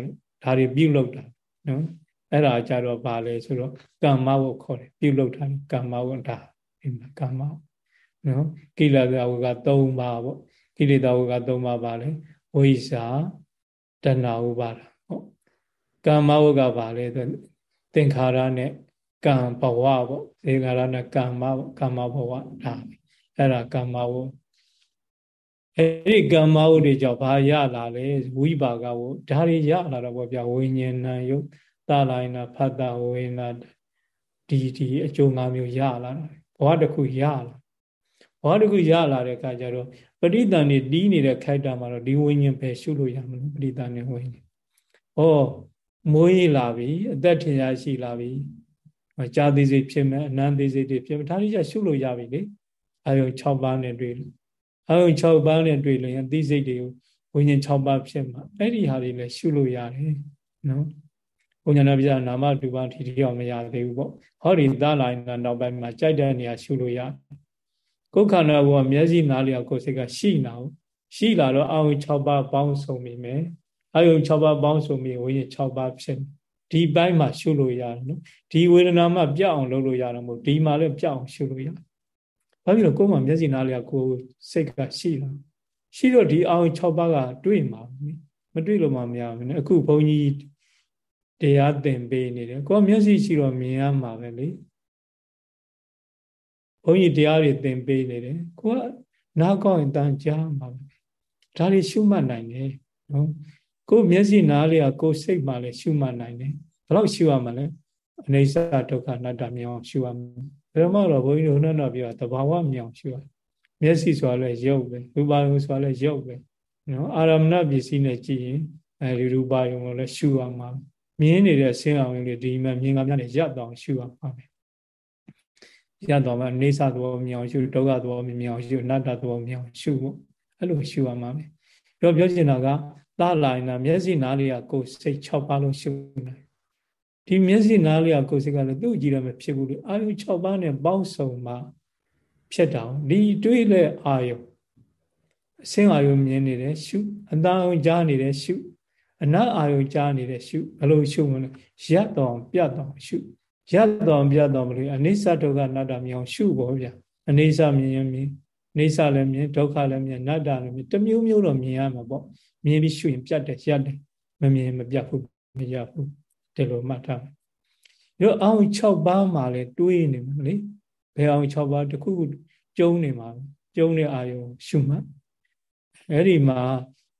တွေပြုလုပ်တာနော်အဲ့ဒါကြတော့ဘာလဲဆိုတော့ကမ္မဝတ်ခေါ်တယ်ပြုလုပ်တာကမ္မဝတ်ဒါဒီမှာကမ္မ နော်ကိလေသာဝက3ပါးပေါ့ကိလေသာဝက3ပါးပါလဲဝိဇာတဏှာဥပါဒဟုတ်ကာမဝကပါလေသင်္ခါရနဲ့ကံဘဝပေါ့သင်္ခါရနဲ့ကမ္မကာမဘဝဒါအဲ့ဒါကာမဝအဲ့ဒီကာမဝတွေကြောင့်ဘာရလာလဲဝိပါကဝဒါတွေရလာတော့ပေါ့ဗျာဝိညာဏယုတ်တာလိုင်းနာဖတ်တာဝိနာဒီဒီအကျိုး၅မျိုးရလာတာဘဝတစ်ခုရလာ ဘဝတစ်ခုရလာတဲ့အခါကျတော့ပရိသန်နေတီးနေတဲ့ခိုက်တာမှာတော့ဒီဝိညာဉ်ပဲရှုလို့ရမလို့ပရိသန်နေဝိညာဉ်ဩမိုးရလာပြီအသက်ထင်ရှားရှိလာပြီကြာသေးစိတ်ဖြစ်မယ်အနန္သေးစိတ်တွေဖြစ်မယ်ဒါကြီးရှုလို့ရပြီလေအာယုံ6ပါးနဲ့တွေ့လို့အာယုံ6ပါးနဲ့တွေ့လို့ရင်သိစိတ်တွေကိုဝိညာဉ်6ပါးဖြစ်မှာအဲ့ဒီဟာတွေလည်းရှုလို့ရတယ်နော်ဘုညာနာပြနာမတူပါထီထီအောင်မရသေးဘူးပေါ့ဟောဒီသလာရင်နောက်ပိုင်းမှာကြိုက်တဲ့နေရာရှုလို့ရတယ် ကိုယ်ခန္ဓာဘောမျက်စိနားလျောက်ကိုယ်စိတ်ကရှိလာအောင်ရှိလာတော့အာယုံ6ပါးပေါင်းစုံပြီမယ်အာယုံ6ပါးပေါင်းစုံပြီဝိညာဉ်6ပါးဖြစ်ဒီပိုင်းမှာရှုလို့ရတယ်နော်ဒီဝေဒနာမှပြောက်အောင်လုပ်လို့ရတာမဟုတ်ဒီမှာလည်းပြောက်အောင်ရှုလို့ရတယ်ဘာဖြစ်လို့ကိုယ်မှမျက်စိနားလျောက်ကိုယ်စိတ်ကရှိလာရှိတော့ဒီအာယုံ6ပါးကတွေ့မှာမတွေ့လို့မှမရဘူးနော်အခုဘုန်းကြီးတရားသင်ပေးနေတယ်ကိုယ်မျက်စိရှိတော့မြင်ရမှာပဲလေ ဘုန်းကြီးတရားတွေသင်ပေးနေတယ်ကိုကနားကောင်းရင်တန်ကြားမှာပဲဒါတွေရှုမှတ်နိုင်တယ်နော်ကိုမျက်စိနားလေးကကိုစိတ်မှလည်းရှုမှတ်နိုင်တယ်ဘယ်တော့ရှုရမှာလဲအနေဆာဒုက္ခအနတ္တမြောင်ရှုရမှာဘယ်မှတော့ဘုန်းကြီးတို့နှောတော့ပြောတဘာဝမြောင်ရှုရမျက်စိဆိုတာလည်းရုပ်ပဲရူပါယုံဆိုတာလည်းရုပ်ပဲနော်အာရမဏပစ္စည်းနဲ့ကြည့်ရင်အဲဒီရူပါယုံကိုလည်းရှုရမှာမြင်နေတဲ့ဆင်းအောင်လေးဒီမှာမြင်ကများနဲ့ရပ်တော့ရှုရမှာပဲ ရတော့မှနေသဘောမြောင်ရှုဒုက္ခသဘောမြောင်ရှုအနတ္တသဘောမြောင်ရှုဖို့အဲ့လိုရှုရမှာပဲပြောပြောချင်တာကသာလာရင်မျက်စိနားလေးကကိုယ်စိတ်6ပါးလုံးရှုနိုင်ဒီမျက်စိနားလေးကကိုယ်စိတ်ကလည်းသူ့ကြည့်ရမဖြစ်ဘူးလေအာယု6ပါးနဲ့ပေါင်းစုံမှဖြစ်တာဒီတွေးတဲ့အာယုအစင်းအာယုမြင်နေတယ်ရှုအတန်အောင်ကြားနေတယ်ရှုအနတ်အာယုကြားနေတယ်ရှုဘယ်လိုရှုမလဲရပ်တော်ပြတ်တော်ရှု ရတော်ပြတ်တော်မလို့အနိစ္စဒုက္ခအနတ္တမြောင်ရှုဖို့ဗျအနိစ္စမြင်ရင်မြင်အိစ္စလည်းမြင်ဒုက္ခလည်းမြင်အနတ္တလည်းမြင်တမျိုးမျိုးတော့မြင်ရမှာပေါ့မြင်ပြီးရှုရင်ပြတ်တယ်ရပ်တယ်မမြင်မပြတ်ဘူးမရဘူးဒီလိုမှတ်ထားမယ်ရောအောင်6ပါးမှာလည်းတွေးနေမှာလေဘယ်အောင်6ပါးတခုခုကျုံနေမှာကျုံတဲ့အာယုံရှုမှတ်အဲ့ဒီမှာ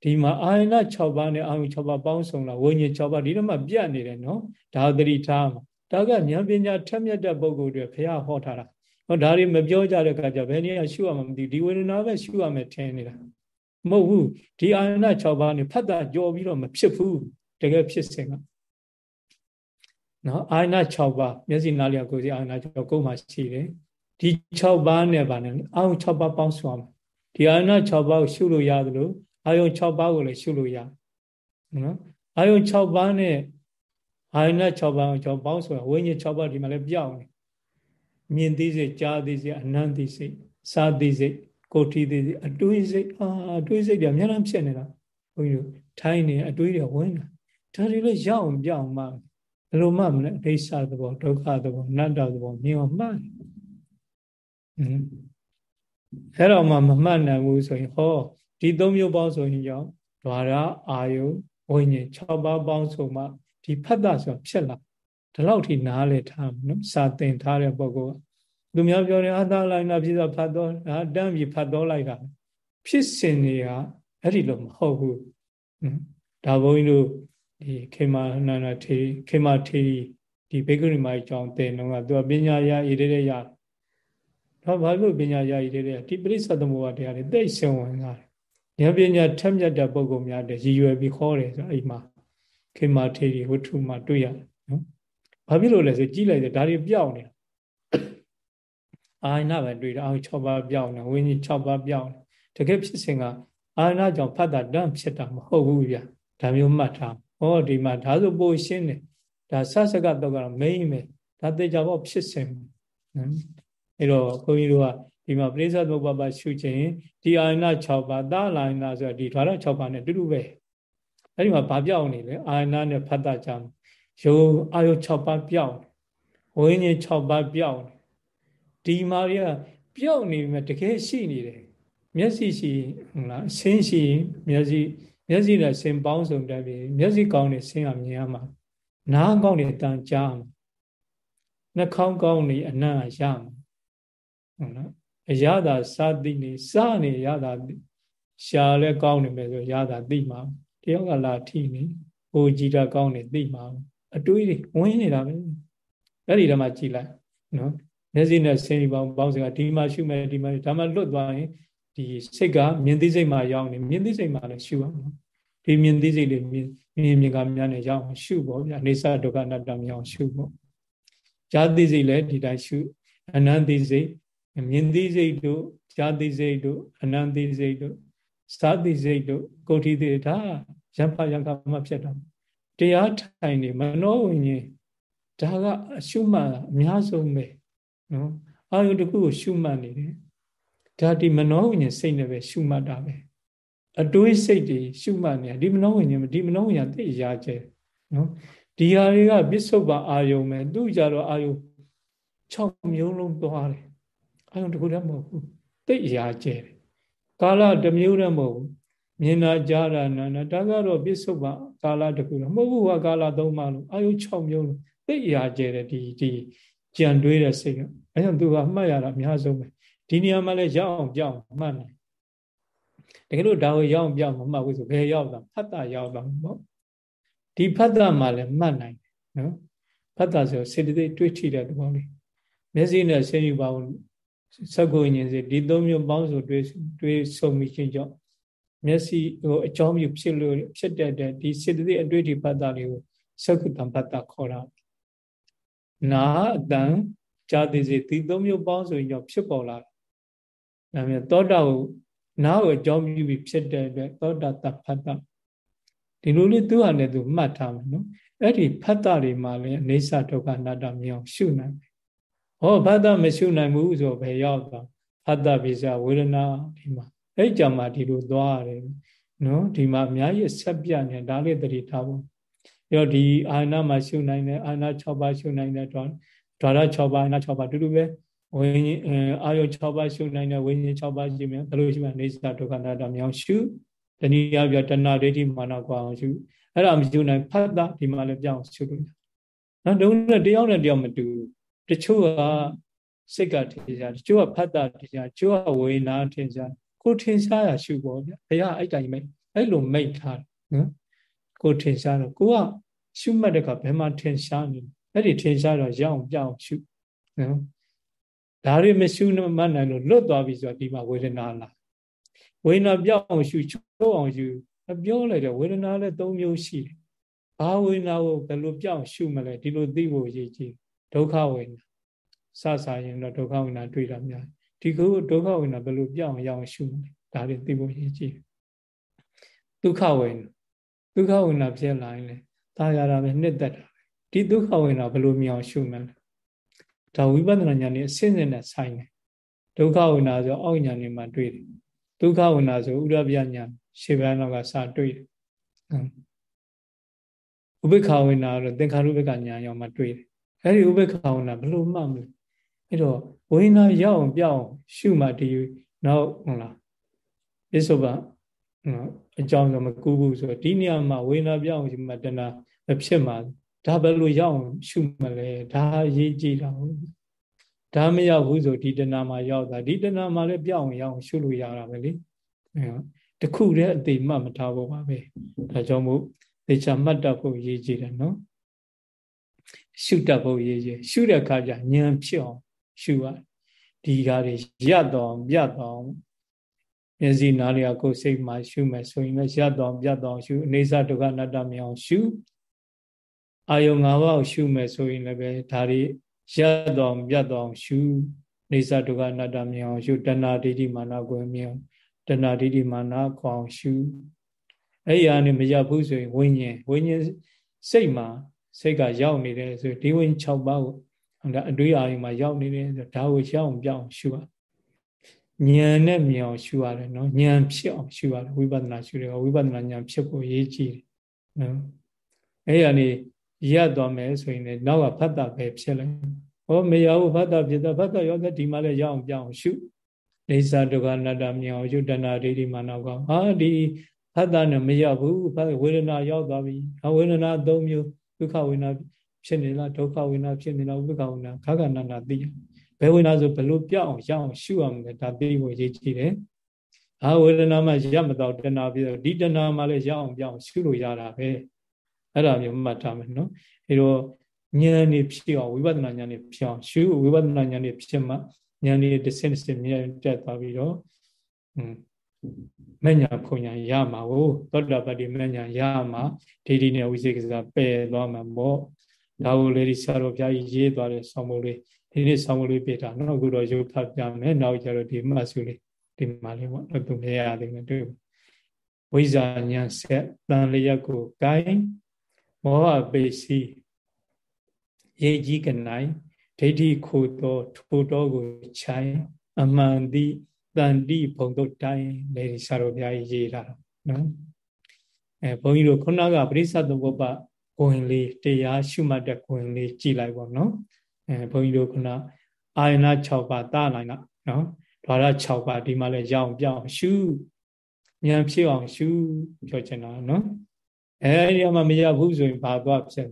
ဒီမှာအာယနာ6ပါးနဲ့အာယုံ6ပါးပေါင်းစုံလာဝိညာဉ်6ပါးဒီတော့မှပြတ်နေတယ်နော်ဒါသတိထားမှာ ဒါကဉာဏ်ပညာထက်မြက်တဲ့ပုဂ္ဂိုလ်တွေဘုရားဟောထားတာဟောဒါတွေမပြောကြတဲ့အခါကျဘယ်နည်းရှုရမှာမသိဒီဝေဒနာပဲရှုရမယ်ထင်နေတာမဟုတ်ဘူးဒီအာယနာ6ပါးနဲ့ဖတ်တာကြော်ပြီးတော့မဖြစ်ဘူးတကယ်ဖြစ်စဉ်ကနော်အာရဏ6ပါးမျက်စိနားလျောက်ကိုယ်စီအာရဏ6ကိုယ်မှာရှိတယ်ဒီ6ပါးနဲ့ဗာနဲ့အာယုံ6ပါးပေါင်းစုအောင်ဒီအာရဏ6ပါးကိုရှုလို့ရသလိုအာယုံ6ပါးကိုလည်းရှုလို့ရနော်အာယုံ6ပါးနဲ့ အာရဏ6ပါးကိုကျွန်တော်ပေါင်းစုဝိညာဉ်6ပါးဒီမှာလည်းပြောင်းနေမြင်သိစိတ်ကြားသိစိတ်အနန္တိစိတ်စာသိစိတ်ကိုထီသိစိတ်အတွေးစိတ်အာအတွေးစိတ်တွေအများအားဖြစ်နေတာဘုန်းကြီးတို့ထိုင်းနေအတွေးတွေဝင်တာဒါတွေလည်းရအောင်ပြောင်းမှဘယ်လိုမှမလဲအိဋ္ဌသဘောဒုက္ခသဘောနတ္တသဘောမြင်အောင်မှတ်အဲ့တော့မှမမှတ်နိုင်ဘူးဆိုရင်ဟောဒီသုံးမျိုးပေါင်းဆိုရင်ကြောင့်ဓာရအာယုဝိညာဉ်6ပါးပေါင်းဆိုမှ ဒီဖတ်တာဆိုဖြစ်လာဒီလောက်ထိနားလေထားနော်စာသင်ထားတဲ့ပုဂ္ဂိုလ်ကသူများပြောတယ်အသာလိုက်နာဖြစ်တော့ဖတ်တော့ဒါတန်းပြီးဖတ်တော့လိုက်တာဖြစ်စဉ်တွေကအဲ့ဒီလိုမဟုတ်ဘူးဒါဘုန်းကြီးတို့ဒီခေမာနန္ဒထေခေမာထေဒီဘေဂရိမိုင်ကြောင့်တင်တော့ကသူကပညာရရည်တဲ့ရတယ်တော့ဘာလို့ပညာရရည်တဲ့ဒီပရိစ္ဆသမုပ္ပါတရားတွေသိရှင်ဝင်တာဉာဏ်ပညာထက်မြက်တဲ့ပုဂ္ဂိုလ်များတဲ့ရည်ရွယ်ပြီးခေါ်တယ်ဆိုအဲ့မှာ ခေမာထေရီဝတ္ထုမှာတွေ့ရတယ်နော်ဘာဖြစ်လို့လဲဆိုကြည့်လိုက်တယ်ဒါတွေပြောင်းနေတာအာရဏပဲတွေ့တယ်အာ6ပါးပြောင်းနေဝိညာဉ်6ပါးပြောင်းတကယ်ဖြစ်စဉ်ကအာရဏကြောင့်ဖတ်တာတန်းဖြစ်တာမဟုတ်ဘူးဗျဒါမျိုးမှတ်ထားဟောဒီမှာဒါဆိုပိုရှင်းတယ်ဒါဆဆကတော့ကတော့ main ပဲဒါတေချာပေါ့ဖြစ်စဉ်နော်အဲ့တော့ခွန်ကြီးတို့ကဒီမှာပရိစ္ဆေသမုပ္ပါပရှုခြင်းဒီအာရဏ6ပါးသာလာရဏဆိုတော့ဒီဓာရ6ပါးနဲ့တူတူပဲ အဲ့ဒီမှာဘာပြောင်းနေလဲအာရဏနဲ့ဖတ်တာကြောင့်ယုံအာယု6ပါးပြောင်းဝိညာဉ်6ပါးပြောင်းဒီမာရီကပြောင်းနေပြီတကယ်ရှိနေတယ်မျက်စိရှိဟုတ်လားဆင်းရှိမျက်စိမျက်စိနဲ့ဆင်းပေါင်းစုံတက်ပြီမျက်စိကောင်းနေဆင်းရမြင်ရမှာနားကောင်းနေတန်ကြားမှာနှာခေါင်းကောင်းနေအနံ့ရမှာဟုတ်လားအရသာစသည်နေစနေရသာရှားလဲကောင်းနေမယ်ဆိုရသာသိမှာ တယောက်ကလာထိနေဟိုကြည်တာကောင်းနေသိမှာအတွေးတွေဝင်နေတာပဲအဲ့ဒီတော့မှကြည်လိုက်နော်မျက်စိနဲ့ဆင်းပြီးပေါင်းပေါင်းစကဒီမှာရှုမယ်ဒီမှာဒါမှလွတ်သွားရင်ဒီစိတ်ကမြင်သိစိတ်မှာရောက်နေမြင်သိစိတ်မှာလည်းရှုအောင်ဒီမြင်သိစိတ်တွေမြင်မြင်မြင်ကများနဲ့ရောက်အောင်ရှုပေါ့ဗျာနေသဒုက္ခအနတ္တမြောင်ရှုပေါ့ဈာသိစိတ်လည်းဒီတိုင်းရှုအနန္တိစိတ်မြင်သိစိတ်တို့ဈာသိစိတ်တို့အနန္တိစိတ်တို့ သာသိစိတ်တို့ကိုဋ္ဌိတိဒါရံဖရံကမှဖြစ်တာတရားထိုင်နေမနောဝိညာဉ်ဒါကအရှုမှတ်အများဆုံးပဲနော်အာယုတစ်ခုကိုရှုမှတ်နေတယ်ဒါဒီမနောဝိညာဉ်စိတ်နဲ့ပဲရှုမှတ်တာပဲအတွေးစိတ်တွေရှုမှတ်နေတာဒီမနောဝိညာဉ်ဒီမနောဝိညာဉ်သိအရာကျဲနော်ဒီဟာတွေကပစ္စုပန်အာယုံပဲသူကြတော့အာယုံ6မျိုးလုံးသွားတယ်အာယုံတစ်ခုတည်းမဟုတ်ဘူးသိအရာကျဲတယ် ကာလတစ်မျိုးတည်းမဟုတ်ဘူးမြင်တာကြားတာနာနာဒါကတော့ပစ္စုပန်ကာလတစ်ခုတော့မဟုတ်ဘူးဟာကာလသုံးပါလို့အာယု6မျိုးလုံးသိအရာကျဲတယ်ဒီဒီကြံတွေးတဲ့စိတ်ကအဲကြောင့်သူကအမှတ်ရတာအများဆုံးပဲဒီနေရာမှာလည်းရောက်အောင်ပြောင်းမှတ်နိုင်တကယ်လို့ဒါကိုရောက်အောင်ပြောင်းမမှတ်ဘူးဆိုဘယ်ရောက်တာဖတ်တာရောက်တာပေါ့ဒီဖတ်တာမှာလည်းမှတ်နိုင်တယ်နော်ဖတ်တာဆိုစေတသိက်တွေးထိတဲ့သဘောလေးမျက်စိနဲ့ဆင်းယူပါဦး စက္ကုဉ္ဉ္စေဒီသုံးမျိုးပေါင်းဆိုတွေးတွေးဆုံမိခြင်းကြောင့်မျက်စိဟိုအကြောင်းပြုဖြစ်လို့ဖြစ်တဲ့ဒီစေတသိက်အတွေ့အထိဖတ်တာလေးကိုစက္ကုတံဖတ်တာခေါ်တာနာအတန်ကြာသေးစေဒီသုံးမျိုးပေါင်းဆိုရင်ကြောင့်ဖြစ်ပေါ်လာဒါမြဲသောတာကိုနားကိုအကြောင်းပြုပြီးဖြစ်တဲ့အတွက်သောတာတဖတ်တာဒီလိုလေးသူ့ဟာနဲ့သူမှတ်ထားမယ်နော်အဲ့ဒီဖတ်တာတွေမှာလည်းအိဋ္ဌဒုက္ခအနတ္တမြောင်ရှုနိုင်တယ် ဟောဖတ်တာမရှုနိုင်ဘူးဆိုဘယ်ရောက်သွားဖတ်တာပိစဝေဒနာဒီမှာအဲ့ကြမှာဒီလိုသွားရတယ်နော်ဒီမှာအများကြီးဆက်ပြနေဒါလေးတတိထားဖို့ရောဒီအာနာမှာရှုနိုင်တယ်အာနာ6ပါးရှုနိုင်တယ်တော့ဓာရ6ပါးအာနာ6ပါးတူတူပဲဝိညာဉ်အာယု6ပါးရှုနိုင်တယ်ဝိညာဉ်6ပါးရှိမယ်ဘယ်လိုရှိမလဲနေစာဒုက္ခနာတာမြောင်ရှုတဏှာပြတဏှာဒိဋ္ဌိမာနကွာအောင်ရှုအဲ့ဒါမရှုနိုင်ဖတ်တာဒီမှာလည်းပြောင်းရှုလို့နော်တုံးနဲ့တယောက်နဲ့တယောက်မတူ တချို့ကစိတ်ကထင်ရှားတချို့ကဖတ်တာထင်ရှားတချို့ကဝေနာထင်ရှားကိုထင်ရှားရရှုပေါ့ဗျာဘုရားအဲ့တိုင်းမိတ်အဲ့လိုမိတ်ထားတယ်နော်ကိုထင်ရှားတော့ကိုကရှုမှတ်တဲ့ကဘယ်မှာထင်ရှားနေအဲ့ဒီထင်ရှားတော့ရအောင်ပြောင်းရှုနော်ဒါတွေမရှုမှတ်နိုင်လို့လွတ်သွားပြီဆိုတော့ဒီမှာဝေဒနာလာဝေဒနာပြောင်းအောင်ရှုချိုးအောင်ရှုပြောလိုက်တယ်ဝေဒနာလည်း၃မျိုးရှိတယ်ဘာဝေဒနာကိုဘယ်လိုပြောင်းရှုမလဲဒီလိုသိဖို့ရည်ကြည် ဒုက္ခဝေဒနာစစရင်တော့ဒုက္ခဝေဒနာတွေ့တာများဒီကုဒုက္ခဝေဒနာဘယ်လိုပြောင်းရအောင်ရှုမလဲဒါတွေသိဖို့ရည်ကြည်ဒုက္ခဝေဒနာဒုက္ခဝေဒနာဖြစ်လာရင်လေတာရတာပဲနှစ်သက်တာဒီဒုက္ခဝေဒနာဘယ်လိုမြင်အောင်ရှုမလဲဒါဝိပဿနာဉာဏ်နဲ့အစဉ်စဉ်နဲ့ဆိုင်တယ်ဒုက္ခဝေဒနာဆိုအောက်ဉာဏ်နဲ့မှတွေ့တယ်ဒုက္ခဝေဒနာဆိုဥရပြဉာဏ်ရှေ့ဘက်နောက်ကစတွေ့တယ်ဥပိ္ပခာဝေဒနာတော့သင်္ခါရုပ္ပကဉာဏ်ရောက်မှတွေ့တယ် အဲ့ဒီဥပိ္ပခာဝေဒနာဘယ်လိုမှမလဲအဲ့တော့ဝေဒနာရောက်အောင်ပြောင်းရှုမှဒီနောက်ဟုတ်လားပစ္စုပန်အကြောင်းဆိုမကူဘူးဆိုဒီနေရာမှာဝေဒနာပြောင်းရှုမှတဏမဖြစ်မှာဒါဘယ်လိုရောက်အောင်ရှုမလဲဒါရေးကြည့်တာဟုတ်ဒါမရောက်ဘူးဆိုဒီတဏမှာရောက်တာဒီတဏမှာလည်းပြောင်းအောင်ရောက်အောင်ရှုလို့ရတာပဲလေတခုတည်းအတိမှတ်မထားဖို့ပါပဲဒါကြောင့်မို့သေချာမှတ်တတ်ဖို့ရေးကြည့်တယ်နော် ရှုတတ်ဖို့ရေးကြည့်ရှုတဲ့အခါကျဉာဏ်ဖြစ်အောင်ရှုရတယ်ဒီကားတွေရတော့ပြတ်တော့မျက်စိနားလျာကိုယ်စိတ်မှာရှုမယ်ဆိုရင်လည်းရတော့ပြတ်တော့ရှုအနေစာဒုက္ခအနတ္တမြင်အောင်ရှုအာယုံ၅ပါးကိုရှုမယ်ဆိုရင်လည်းပဲဒါတွေရတော့ပြတ်တော့ရှုနေစာဒုက္ခအနတ္တမြင်အောင်ရှုတဏှာဒိဋ္ဌိမာနကိုမြင်အောင်တဏှာဒိဋ္ဌိမာနခွအောင်ရှုအဲ့ဒီအနေမရဘူးဆိုရင်ဝိညာဉ်ဝိညာဉ်စိတ်မှာ စိတ်ကရောက်နေတယ်ဆိုဒီဝိညာဉ်6ပါးကိုဒါအတွေးအာရုံမှာရောက်နေတယ်ဆိုဒါကိုရှောင်းပြောင်းရှုရဉာဏ်နဲ့မြင်အောင်ရှုရတယ်နော်ဉာဏ်ဖြစ်အောင်ရှုရတယ်ဝိပဿနာရှုတယ်ဝိပဿနာဉာဏ်ဖြစ်ဖို့ရေးကြည့်တယ်နော်အဲ့ဒီအနေရသွားမယ်ဆိုရင်လည်းနောက်ကဖတ်တာပဲဖြစ်လိုက်ဟောမရဘူးဖတ်တာဖြစ်တာဖတ်တာရောတဲ့ဒီမှာလည်းရအောင်ပြောင်းရှုနေသာဒုက္ခအနတ္တမြင်အောင်ရှုတဏှာဒိဋ္ဌိမာနောက်ကဟာဒီဖတ်တာနဲ့မရဘူးဝေဒနာရောက်သွားပြီဝေဒနာ၃မျိုး ဒုက္ခဝေဒနာဖြစ်နေလားဒုက္ခဝေဒနာဖြစ်နေလားဥပ္ပခဝေဒနာခါကနန္ဒသိဘယ်ဝေဒနာဆိုဘယ်လိုပြောင်းအောင်ရအောင်ရှုအောင်လဲဒါသိဖို့ရည်ကြည်တယ်အာဝေဒနာမှာရမတော့တဏှာပြီးတော့ဒီတဏှာမှာလည်းရအောင်ပြောင်းရှုလို့ရတာပဲအဲ့ဒါမျိုးမှတ်ထားမယ်နော်အဲတော့ဉာဏ်နေဖြစ်အောင်ဝိပဿနာဉာဏ်နေဖြစ်အောင်ရှုဝိပဿနာဉာဏ်နေဖြစ်မှဉာဏ်နေတစ်ဆင့်တစ်ဆင့်မြတ်တက်သွားပြီးတော့อืม မညာဖုန်ညာရမှာကိုသောတာပတ္တိမညာရမှာဒိဋ္ဌိနဲ့ဝိသေကစားပယ်သွားမှာပေါ့ဒါကိုလေဒီဆရာတော်ဘုရားကြီးရေးသွားတဲ့ဆောင်းမိုးလေးဒီနေ့ဆောင်းမိုးလေးပြတာနော်အခုတော့ရုပ်ဖတ်ပြမယ်နောက်ကျတော့ဒီမှတ်စုလေးဒီမှာလေးပေါ့တော့သူမရသေးဘူးတွေ့ဝိဇာညာဆက်တန်လျက်ကိုဂိုင်းမောဟပိစီရေကြီးကနိုင်ဒိဋ္ဌိခိုသောထိုတော်ကိုခြိုင်းအမှန်သည် တန်တိဘုံတို့တိုင်းလေဆရာတော်ဘုရားကြီးရေးလာတော့နော်အဲဘုန်းကြီးတို့ခုနကပရိသတ်သမုပ္ပါကိုရင်လေးတရားရှုမှတ်တဲ့ကိုရင်လေးကြည်လိုက်ပါနော်အဲဘုန်းကြီးတို့ခုနအာယနာ6ပါးတာနိုင်တာနော်ဓာရ6ပါးဒီမှာလဲရအောင်ပြောင်းရှုဉာဏ်ဖြစ်အောင်ရှုပြောချင်တာနော်အဲဒီမှာမရဘူးဆိုရင်ဘာသွားဖြစ်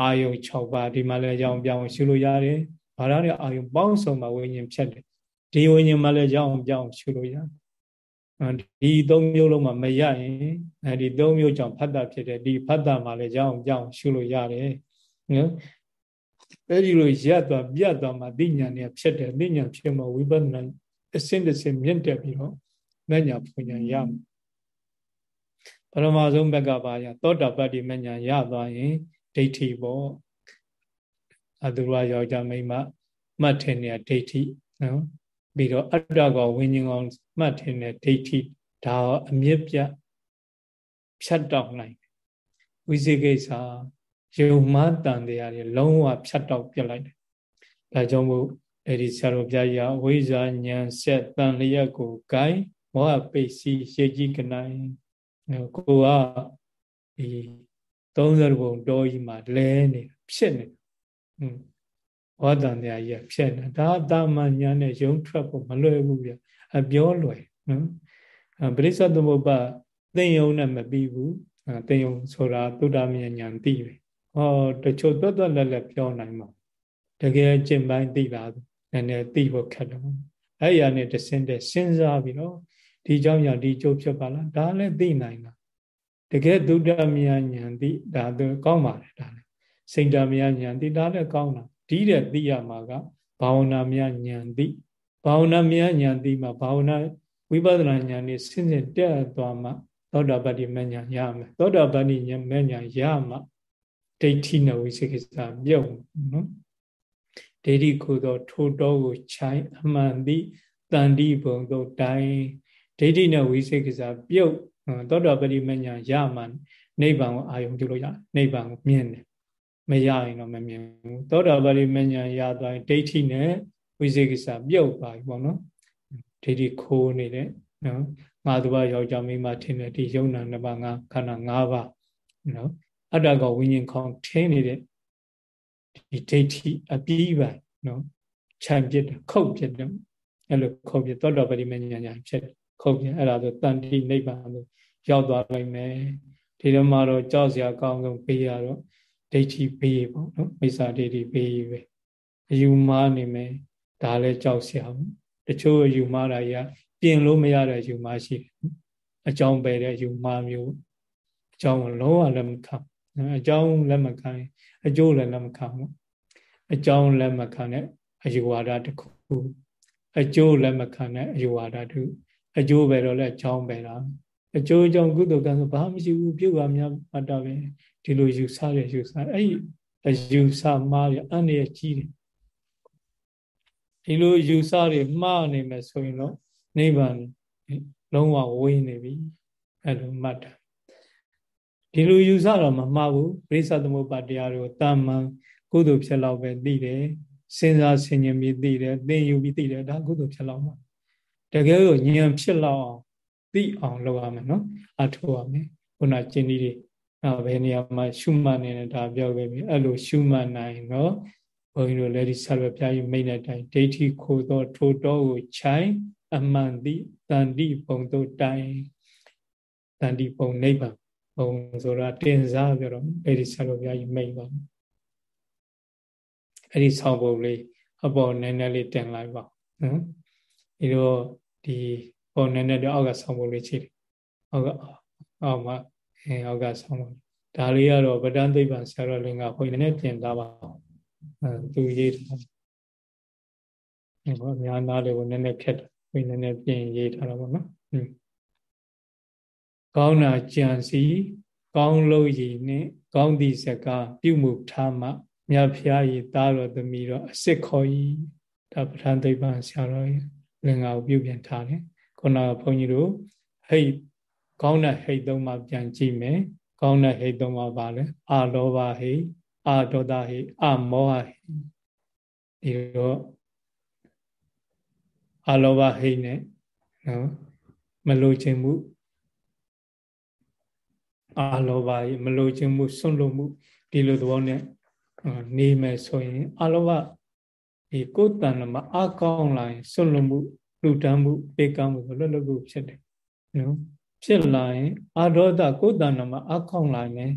အာယုံ6ပါးဒီမှာလဲရအောင်ပြောင်းရှုလို့ရတယ်ဘာသာတဲ့အာယုံပေါင်းစုံမှာဝိညာဉ်ဖြစ်တယ် ဒီဝိညာဉ်မှလည်းကြောင်းကြောင်းရှုလို့ရတယ်ဒီသုံးမျိုးလုံးမှာမရရင်အဲဒီသုံးမျိုးကြောင့်ဖတ်တာဖြစ်တယ်ဒီဖတ်တာမှာလည်းကြောင်းကြောင်းရှုလို့ရတယ်နော်အဲဒီလိုရက်သွားပြတ်သွားမှသိညာနဲ့ဖြစ်တယ်သိညာဖြစ်မှဝိပဿနာအစင်းတစ်စင်းမြင့်တက်ပြီးတော့မညာဖွညာရမယ်ပရမဆုံးဘက်ကပါရသောတာပတ္တိမညာရသွားရင်ဒိဋ္ဌိပေါ့အတူရယောက်ျားမိန်းမမှတ်ထင်နေဒိဋ္ဌိနော် ပြီးတော့အတ္တကောဝိညာဉ်ကောမှတ်ထင်တဲ့ဒိဋ္ဌိဒါအမြင့်ပြဖြတ်တောက်နိုင်ဝိသေကိစ္စယုံမှတန်တရားတွေလုံးဝဖြတ်တောက်ပြလိုက်တယ်ဒါကြောင့်မို့အဲ့ဒီဆရာတော်ဘုရားကြီးဝိဇာဉာဏ်ဆက်တန်လျက်ကိုဂိုင်းမောဟပိစီရေကြီးကနိုင်ကိုကဒီ30ဘုံတော်ကြီးမှာလဲနေဖြစ်နေอืม ဝါဒန်တရားကြီးဖြစ်နေဒါတာမညာနဲ့ယုံထွက်ဖို့မလွယ်ဘူးဗျအပြောလွယ်နော်ပရိစ္ဆသမုပ္ပါသင်ယုံနဲ့မပြီးဘူးသင်ယုံဆိုတာသုဒ္ဓမြညာသိပဲဟောတချို့တွတ်တွတ်လက်လက်ပြောနိုင်မှာတကယ်ကျင့်ပိုင်းသိလားနည်းနည်းသိဖို့ခက်တယ်အဲ့ရနဲ့တဆင်းတဲ့စဉ်းစားပြီးတော့ဒီเจ้าညာဒီကျိုးဖြစ်ပါလားဒါလည်းသိနိုင်တာတကယ်သုဒ္ဓမြညာသိဒါတော့ကောင်းပါတယ်ဒါလည်းစိတ်ဓာမြညာသိဒါလည်းကောင်းတာ ဒီတဲ့သိရမှာကဘာဝနာမြညာသိဘာဝနာမြညာသိမှာဘာဝနာဝိပဿနာဉာဏ်နဲ့ဆင်းဆင်းတက်သွားမှသောတာပတ္တိမညာရမယ်သောတာပတ္တိမညာရမှဒိဋ္ဌိနဲ့ဝိသေကိစ္စပြုတ်နော်ဒိဋ္ဌိကိုသောထိုတော်ကိုခြိုင်းအမှန်သည်တန်တိဘုံသို့တိုင်ဒိဋ္ဌိနဲ့ဝိသေကိစ္စပြုတ်သောတာပတ္တိမညာရမှနိဗ္ဗာန်ကိုအာယုံပြုလို့ရနိဗ္ဗာန်ကိုမြင်တယ် မရရင်တော့မမြင်ဘူးသောတာပတိမဉ္ဇဉ်ရသွားရင်ဒိဋ္ဌိနဲ့ဝိသေကိစ္စပြုတ်သွားပြီပေါ့နော်ဒိဋ္ဌိခိုးနေတဲ့နော်ငါးပါးယောက်ျားမိန်းမထင်တဲ့ဒီယုံနာနှစ်ပါးငါခန္ဓာ၅ပါးနော်အတ္တကဝိညာဉ်ခေါင်းထင်းနေတဲ့ဒီဒိဋ္ဌိအပြီးပိုင်းနော်ခြံပြစ်တယ်ခုတ်ပြစ်တယ်အဲ့လိုခုတ်ပြသောတာပတိမဉ္ဇဉ်ညာဖြစ်တယ်ခုတ်ပြအဲ့ဒါဆိုတန်တိနိဗ္ဗာန်ကိုရောက်သွားနိုင်မယ်ဒီတော့မှတော့ကြောက်စရာကောင်းဆုံးပေးရတော့ ဒိဋ္ဌိဘေးပေါ့နော်မိစ္ဆာဒိဋ္ဌိဘေးပဲအယူမှားနေမယ်ဒါလည်းကြောက်စရာဘူးတချို့အယူမှားတာကြီးပြင်လို့မရတဲ့အယူမှားရှိတယ်အကြောင်းပဲတဲ့အယူမှားမျိုးအကြောင်းလုံးဝလက်မခံအကြောင်းလက်မခံအကျိုးလည်းလက်မခံဘူးအကြောင်းလက်မခံတဲ့အယူဝါဒတစ်ခုအကျိုးလက်မခံတဲ့အယူဝါဒတစ်ခုအကျိုးပဲတော့လည်းအကြောင်းပဲလားအကျိုးကြောင့်ကုသိုလ်ကံဆိုဘာမှမရှိဘူးပြုတ်ပါများမှတ်တာပဲ ဒီလိုယူဆရယူဆအဲ့ဒီအယူဆမှားရအန္တရာယ်ကြီးတယ်ဒီလိုယူဆတွေမှားနေမယ်ဆိုရင်တော့နိဗ္ဗာန်လုံးဝဝေးနေပြီအဲ့လိုမှတ်တာဒီလိုယူဆတော့မမှားဘူးပရိစ္ဆသမုပ္ပါတရားတွေကိုတာမန်ကုသိုလ်ဖြစ်လောက်ပဲသိတယ်စဉ်းစားဆင်ခြင်ပြီးသိတယ်သင်ယူပြီးသိတယ်ဒါကုသိုလ်ဖြစ်လောက်မှာတကယ်ကိုဉာဏ်ဖြစ်လောက်အောင်သိအောင်လုပ်ရမယ်နော်အထောက်ရမယ်ခုနကျင့်ဒီတွေ အဲဘယ်နေရာမှာရှုမှတ်နေတယ်ဒါပြောခဲ့ပြီအဲ့လိုရှုမှတ်နိုင်တော့ဘုန်းကြီးတို့လည်းဒီဆရာပြကြီးမိတ်တဲ့အတိုင်းဒိဋ္ဌိခိုသောထိုတော်ကိုခြိုင်းအမှန်တိတန်တိပုံတို့တိုင်တန်တိပုံနိဗ္ဗာန်ပုံဆိုတာတင်စားပြောတော့အဲ့ဒီဆရာပြကြီးမိတ်ပါအဲ့ဒီဆောင်းပုံလေးအပေါ်နည်းနည်းလေးတင်လိုက်ပါနော်ဒီတော့ဒီပေါ်နည်းနည်းတော့အောက်ကဆောင်းပုံလေးချိတယ်အောက်ကအောက်မှာ အဲအောက်ကဆောင်းပုံဒါလေးကတော့ဗဒန်းသိပ္ပံဆရာတော်လင်္ကာဘုန်းကြီးနည်းပြင်လာပါအဲသူရေးထားတယ်ဟောအများနာလေးကိုနည်းနည်းဖြတ်တယ်ဘုန်းကြီးနည်းနည်းပြင်ရေးထားတာပေါ့နော်ဟွန်းကောင်းတာကြံစီ ကောင်းလို့ရည်နဲ့ကောင်းသည့်စကားပြုမှုထားမှမြတ်ဖျားရည်သားတော်သမီးတော်အစ်စ်ခေါ်ဤဒါပဋ္ဌာန်းသိပ္ပံဆရာတော်လင်္ကာကိုပြုပြင်ထားတယ်ခုနကဘုန်းကြီးတို့ဟိတ် ကောင်းတဲ့ဟိတ်သုံးပါပြန်ကြည့်မယ်ကောင်းတဲ့ဟိတ်သုံးပါပါလဲအာလောဘဟိတ်အာဒေါသဟိတ်အာမောဟဟိတ်ဒီတော့အာလောဘဟိတ်နဲ့နော်မလိုချင်မှုအာလောဘဟိတ်မလိုချင်မှုစွန့်လွတ်မှုဒီလိုသဘောနဲ့နေမယ်ဆိုရင်အာလောဘဒီကိုယ်တဏ္ဍမှာအကောင်းလာရင်စွန့်လွတ်မှုလူတန်းမှုပေကမှုလွတ်လွတ်မှုဖြစ်တယ်နော် ဖြစ်လာရင်အာဒေါသကိုယ်တဏ္ဍမှာအကောင်းလာရင်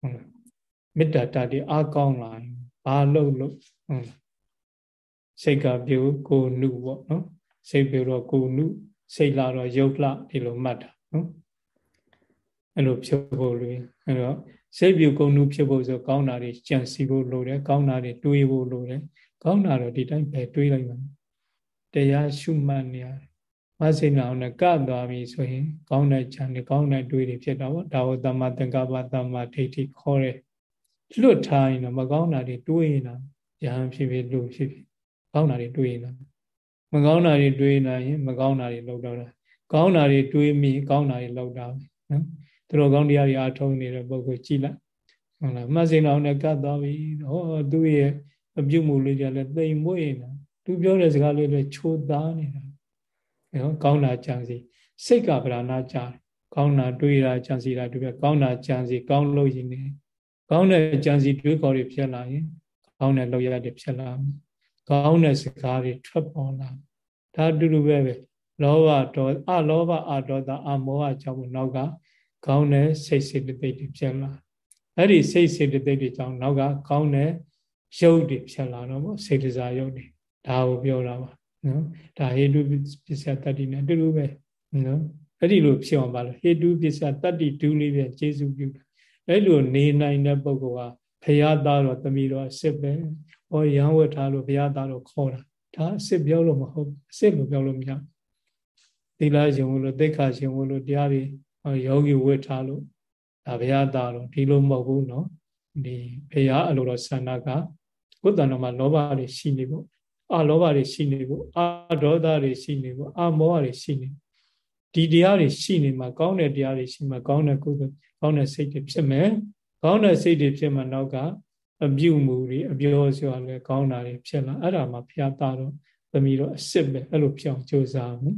ဟုတ်လားမေတ္တာတတိအကောင်းလာရင်ဘာလို့လို့ဟုတ်လားစိတ်ကပြုကိုနုပေါ့နော်စိတ်ပြုတော့ကိုနုစိတ်လာတော့ယုတ်လဒီလိုမှတ်တာနော်အဲ့လိုဖြစ်ဖို့လို့အဲ့တော့စိတ်ပြုကိုနုဖြစ်ဖို့ဆိုကောင်းတာတွေကြံစီဖို့လိုတယ်ကောင်းတာတွေတွေးဖို့လိုတယ်ကောင်းတာတော့ဒီတိုင်းပဲတွေးလိုက်မှာတရားရှုမှတ်နေရတယ် မစိဏအောင်နဲ့ကပ်သွားပြီဆိုရင် ကောင်းတဲ့ဉာဏ်တွေကောင်းတဲ့တွေးတွေဖြစ်တော့ဒါဝတ္တမသင်္ကပ္ပတမဒိဋ္ဌိခေါ်တယ်လွတ်ထားရင်တော့မကောင်းတာတွေတွေးနေတာဉာဏ်ဖြစ်ဖြစ်လို့ဖြစ်ဖြစ်ကောင်းတာတွေတွေးနေတာမကောင်းတာတွေတွေးနေရင်မကောင်းတာတွေလောက်တော့တာကောင်းတာတွေတွေးမိကောင်းတာတွေလောက်တာပဲနော်သူတော်ကောင်းတရားတွေအားထုတ်နေတဲ့ပုဂ္ဂိုလ်ကြည်လိုက်ဟုတ်လားမစိဏအောင်နဲ့ကပ်သွားပြီဟောသူ့ရဲ့အပြုမှုလေးကြလဲသိမ်မွေ့နေတာသူပြောတဲ့စကားလေးလည်းချိုးသားနေတာ နော်ကောင်းတာကြံစီစိတ်ကဗราဏကြားကောင်းတာတွေးတာကြံစီတာတူပြကောင်းတာကြံစီကောင်းလို့ရင်နေကောင်းတဲ့ကြံစီတွေးခေါ်တွေဖြစ်လာရင်ကောင်းတဲ့လောက်ရတဲ့ဖြစ်လာမယ်ကောင်းတဲ့စကားတွေထွက်ပေါ်လာဒါအတူတူပဲပဲလောဘဒေါအလောဘအဒေါသအမောဟကြောင့်နောက်ကကောင်းတဲ့စိတ်စေတသိက်တွေဖြစ်လာအဲ့ဒီစိတ်စေတသိက်တွေကြောင့်နောက်ကကောင်းတဲ့ရုပ်တွေဖြစ်လာတော့ဗောစေတစာရုပ်တွေဒါကိုပြောတာပါ နော်ဒါဟေတုပစ္စယတတ္တိနဲ့အတူတူပဲနော်အဲ့ဒီလိုဖြစ်အောင်ပါလို့ဟေတုပစ္စယတတ္တိဒူးလေးပဲကျေစုပြုတာအဲ့လိုနေနိုင်တဲ့ပုဂ္ဂိုလ်ဟာဘုရားသားတော်တမီတော်အစ်စ်ပဲဟောရဟန်းဝတ်ထားလို့ဘုရားသားတော်ခေါ်တာဒါအစ်စ်ပြောလို့မဟုတ်အစ်စ်လို့ပြောလို့မရသီလရှင်ဝလို့သိက္ခာရှင်ဝလို့တရားတွေဟယောဂီဝတ်ထားလို့ဒါဘုရားသားတော့ဒီလိုမဟုတ်ဘူးနော်ဒီဘုရားအလိုတော်ဆန္ဒကကိုယ်တဏ္ဍမှာလောဘတွေရှိနေဖို့ အာလောဘတွေရှိနေဖို့အာဒေါသတွေရှိနေဖို့အာမောဟတွေရှိနေဒီတရားတွေရှိနေမှာကောင်းတဲ့တရားတွေရှိမှာကောင်းတဲ့ကုသိုလ်ကောင်းတဲ့စိတ်တွေဖြစ်မယ်ကောင်းတဲ့စိတ်တွေဖြစ်မှနောက်ကအပြုမှုတွေအပြောဆိုတာလည်းကောင်းတာတွေဖြစ်လာအဲ့ဒါမှဘုရားသားတော့သမီးတော့အစ်စ်ပဲအဲ့လိုပြောင်းကြိုးစားမယ်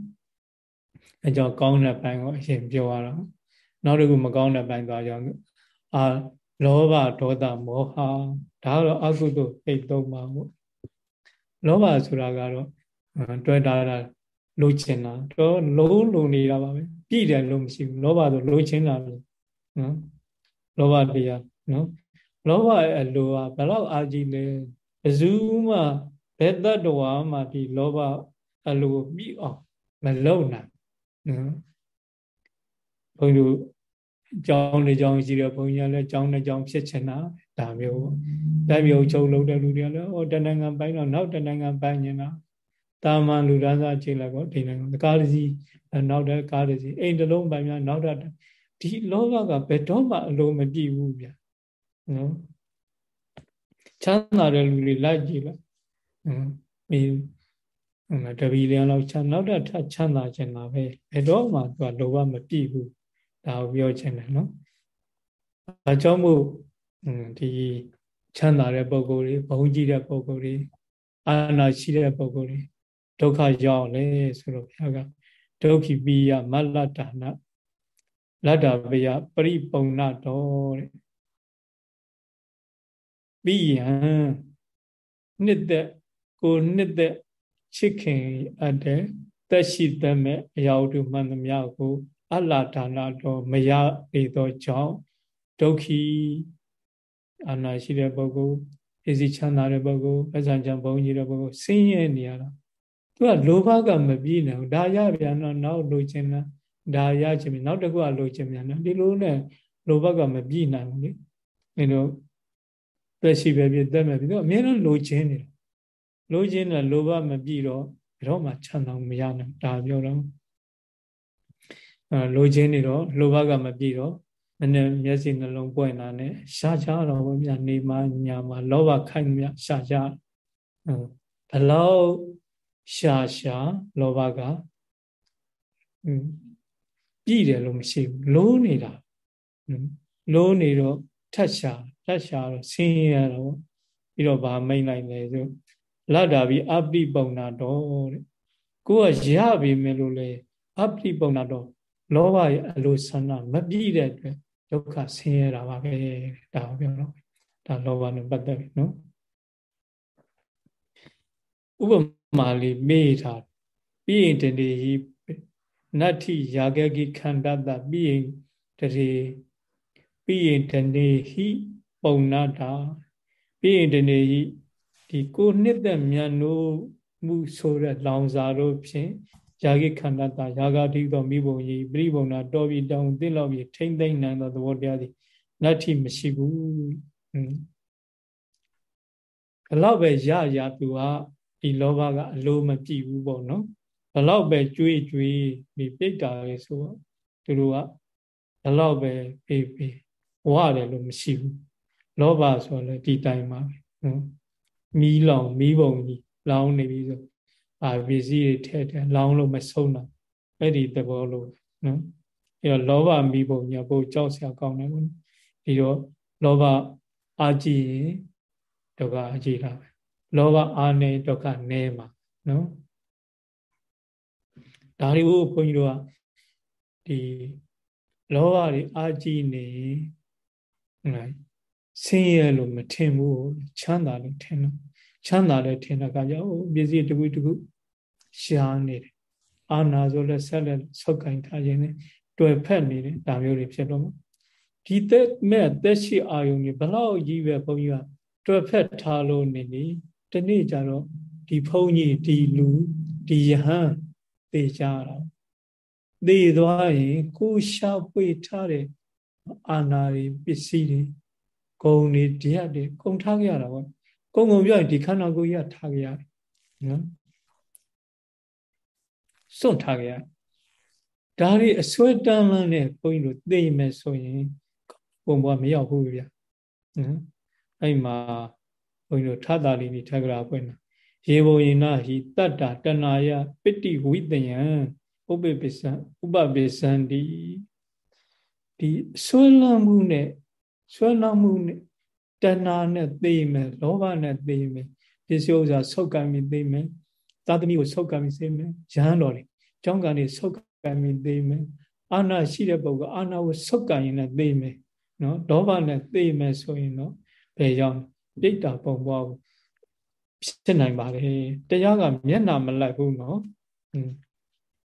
အဲကြောင့်ကောင်းတဲ့ဘိုင်းကိုအရင်ပြောရတော့နောက်တစ်ခုမကောင်းတဲ့ဘိုင်းသွားကြောင်းအာလောဘဒေါသမောဟဒါကတော့အကုသိုလ်စိတ်သုံးပါပေါ့ လောဘဆိုတာကတော့တွဲတာတာလိုချင်တာတော့လုံးလုံးနေတာပါပဲပြည့်တယ်လို့မရှိဘူးလောဘဆိုလိုချင်တာပဲနော်လောဘတရားနော်လောဘအလိုဟာဘယ်တော့အာကြီးလဲဘယ်သူမှဘယ်တတ္တဝါမှဒီလောဘအလိုပြီးအောင်မလုံနိုင်နော်ဘုန်းကြီးတို့ ကြောင်းနေကြောင်းရှိတယ်ဘုန်းကြီးကလည်းကြောင်းနဲ့ကြောင်းဖြစ်ချင်တာဒါမျိုးပေါ့ဒါမျိုးချုပ်လုံးတဲ့လူတွေကလည်းဩတဏ္ဍငံပိုင်းတော့နောက်တဏ္ဍငံပိုင်းနေတာတာမန်လူဒန်းစားချိန်လိုက်ပေါ့ဒီနိုင်ငံကားစီနောက်တဲ့ကားစီအိမ်တလုံးပိုင်းများနောက်တဲ့ဒီလောကကဘယ်တော့မှအလုံးမပြည့်ဘူးဗျာနော်ချမ်းသာတဲ့လူတွေလိုက်ကြည့်လိုက်ဟမ်ဒီဟိုတပီလျံလောက်ချမ်းနောက်တဲ့ထချမ်းသာခြင်းတာပဲဘယ်တော့မှသူကလောဘမပြည့်ဘူး ဒါကိုပြောချင်တယ်နော်အဲကြောင့်မို့ဒီချမ်းသာတဲ့ပုံကိုယ်တွေဘုံကြည့်တဲ့ပုံကိုယ်တွေအာနာရှိတဲ့ပုံကိုယ်တွေဒုက္ခရောက်လေဆိုတော့ဘုရားကဒုက္ခိပိယမလတ္တနာလတ္တပယပရိပုံနာတော်တဲ့ပြီးရန်နှစ်သက်ကိုနှစ်သက်ချစ်ခင်အပ်တဲ့သက်ရှိသမဲ့အရာတို့မှန်သမျှကို အလာဒါနတော်မရပေသောကြောင့်ဒုက္ခိအာနာရှိတဲ့ပုဂ္ဂိုလ်အစီချမ်းသာတဲ့ပုဂ္ဂိုလ်အဆန်ချံဘုံကြီးတဲ့ပုဂ္ဂိုလ်ဆင်းရဲနေရတာသူကလောဘကမပြည့်နိုင်ဘူးဒါရပြန်တော့နောက်လိုချင်တာဒါရချင်ပြီနောက်တစ်ခုကလိုချင်ပြန်တယ်ဒီလိုနဲ့လောဘကမပြည့်နိုင်ဘူးလေအဲတော့သက်ရှိပဲပြည့်သက်မဲ့ပြီးတော့အမြဲတမ်းလိုချင်နေတယ်လိုချင်တဲ့လောဘမပြည့်တော့ဘယ်တော့မှချမ်းသာမရနိုင်ဒါပြောတော့အဲ လိုချင်နေတော့လောဘကမပြည့်တော့မနဲ့မျက်စိနှလုံးပွင့်လာနဲ့ရှားကြတော့ဘုရားနေမှညာမှာလောဘခိုင်မြရှားကြဘလောက်ရှားရှားလောဘကပြည့်တယ်လို့မရှိဘူးလိုးနေတာလိုးနေတော့ထတ်ရှာထတ်ရှာတော့ဆင်းရဲတော့ပြီးတော့ဗာမိတ်လိုက်လေဆိုလတ်တာပြီးအပိပုံနာတော့တဲ့ကိုကရပြီမယ်လို့လေအပိပုံနာတော့ လောဘရဲ့အလိုဆန္ဒမပြည့်တဲ့အတွက်ဒုက္ခဆင်းရဲတာပါပဲဒါကိုပြောတော့ဒါလောဘနဲ့ပတ်သက်ပြီနော်ဥပမာလေးမေးထားပြီးရင်တည်းဟိနတ္ထိယာဂကိခန္ဓတပြီးရင်တည်းပြီးရင်တည်းဟိပုံနာတာပြီးရင်တည်းဟိဒီကိုနှစ်သက်မြတ်နိုးမှုဆိုတဲ့လောင်စာတို့ဖြင့် ယာဂိခန္ဓတာယာဂတိသောမိဘုံကြီးပြိဘုံနာတော်ပြီးတောင်းသိလောက်ပြီးထိမ့်သိမ့်နိုင်သောသဘောတရားသည်နတ္ထိမရှိဘူးဟွန်းဘလောက်ပဲရရသူကဒီလောဘကအလိုမပြည့်ဘူးပေါ့နော်ဘလောက်ပဲကြွေးကြွေးဒီပြိတ္တာလေဆိုတော့သူတို့ကဘလောက်ပဲပေးပေးဝရတယ်လို့မရှိဘူးလောဘဆိုလည်းဒီတိုင်းပါပဲနော်မီးလောင်မီးပုံကြီးလောင်နေပြီဆို အာပစ္စည်းတွေထဲထဲလောင်းလို့မဆုံးတာအဲ့ဒီသဘောလို့နော်အဲ့တော့လောဘမိပုံညာပို့ကြောက်စရာကောင်းတယ်ဘုရားဒီတော့လောဘအာကြည့်ရင်ဒုက္ခအကြည့်တာပဲလောဘအာနေဒုက္ခနဲမှာနော်ဒါတွေကိုဘုန်းကြီးတို့ကဒီလောဘတွေအာကြည့်နေဟုတ်ဆင်းရဲလို့မထင်ဘူးချမ်းသာလို့ထင်တော့ ချမ်းသာတယ်ထင်တဲ့အခါကျတော့ပစ္စည်းတစ်ခုတစ်ခုရှားနေတယ်အာနာဆိုလဲဆက်လက်ဆုတ်ကင်ထားခြင်းနဲ့တွေ့ဖက်နေတယ်ဒါမျိုးတွေဖြစ်တော့မှာဒီသက်မဲ့သက်ရှိအာယုံကြီးဘလောက်ကြီးပဲဘုန်းကြီးကတွေ့ဖက်ထားလို့နေနေဒီနေ့ကျတော့ဒီဘုန်းကြီးဒီလူဒီယဟန်သိကြတာသိသွားရင်ကိုရှာပွေထားတဲ့အာနာတွေပစ္စည်းတွေဂုံတွေတရားတွေကုန်ထားကြရတာပေါ့ ကုံကုံပြောရင်ဒီခန္ဓာကိုယ်ကြီးကထားကြရတယ်နော်စွန့်ထားကြရဒါတွေအစွဲတမ်းလန်းနဲ့ဘုန်းကြီးတို့သိမယ်ဆိုရင်ပုံပေါ်မရောက်ဘူးဗျာနော်အဲ့မှာဘုန်းကြီးတို့ထတာလီနိထကရာဖွင့်တာရေဘုံရင်နာဟိတတ္တာတဏယပိတိဝိတယံဥပပိစံဥပပိစံဒီဒီဆွဲလန်းမှုနဲ့ဆွဲလန်းမှုနဲ့ တဏှာနဲ့သိမယ်လောဘနဲ့သိမယ်ပစ္စည်းဥစ္စာဆုတ်ကံပြီးသိမယ်သာသမီကိုဆုတ်ကံပြီးသိမယ်ရဟန်းတော်တွေကျောင်းကနေဆုတ်ကံပြီးသိမယ်အာနာရှိတဲ့ပုဂ္ဂိုလ်အာနာကိုဆုတ်ကံရင်လည်းသိမယ်နော်လောဘနဲ့သိမယ်ဆိုရင်တော့ဘယ်ရောက်ဒိဋ္ဌာပုံပွားကိုဖြစ်နိုင်ပါလေတရားကမျက်နာမလိုက်ဘူးနော်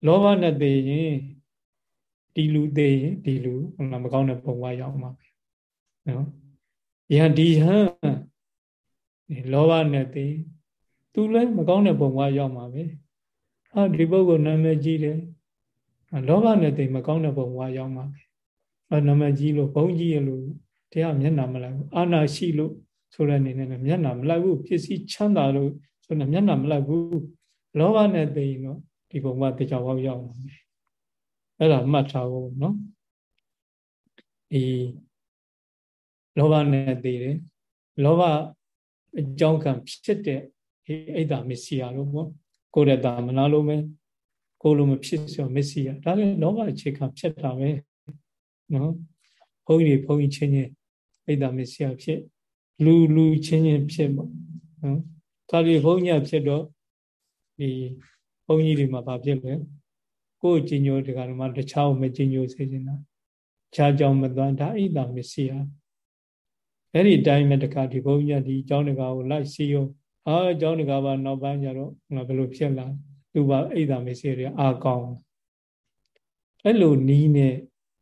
လောဘနဲ့သိရင်ဒီလူသိရင်ဒီလူဟုတ်လားမကောင်းတဲ့ပုံပွားရောက်မှာပဲနော် ယဟန်ဒီဟန်လောဘနဲ့သိသူလည်းမကောင်းတဲ့ပုံပွားရောက်မှာပဲအာဒီပုဂ္ဂိုလ်နာမည်ကြီးတယ်လောဘနဲ့သိမကောင်းတဲ့ပုံပွားရောက်မှာပဲအဲနာမည်ကြီးလို့ဘုံကြီးရလို့တရားမျက်နာမလိုက်ဘူးအာနာရှိလို့ဆိုတဲ့အနေနဲ့မျက်နာမလိုက်ဘူးဖြစ်စီချမ်းသာလို့ဆိုတော့မျက်နာမလိုက်ဘူးလောဘနဲ့သိရင်တော့ဒီပုံကတရားပေါက်ရောက်မှာပဲအဲ့ဒါမှတ်ထားဖို့နော်ဒီ လောဘနဲ့သိတယ်လောဘအကြောင်းကံဖြစ်တဲ့ဒီအိဒါမစ္စည်းရလို့ပေါ့ကိုယ်ရတာမနာလို့ပဲကိုလိုမဖြစ်ဆိုမစ္စည်းရဒါလည်းလောဘအခြေခံဖြစ်တာပဲနော်ဘုန်းကြီးတွေဘုန်းကြီးချင်းချင်းအိဒါမစ္စည်းရဖြစ်လူလူချင်းချင်းဖြစ်ပေါ့နော်ဒါတွေဘုန်းကြီးဖြစ်တော့ဒီဘုန်းကြီးတွေမှာဘာဖြစ်လဲကိုယ်ကြီးညိုတကယ်မှတခြားမကြီးညိုစေချင်တာခြားကြောင်မသွမ်းဒါအိဒါမစ္စည်းရ အဲ့ဒီတိုင်းမဲ့တခါဒီဘုန်းကြီးဒီเจ้าတကာကိုလိုက်စီရောအာเจ้าတကာပါနောက်ပိုင်းကျတော့ငါဘယ်လိုဖြစ်လာသူပါအိဒါမစ္စည်းရအာကောင်းအဲ့လိုနီးနဲ့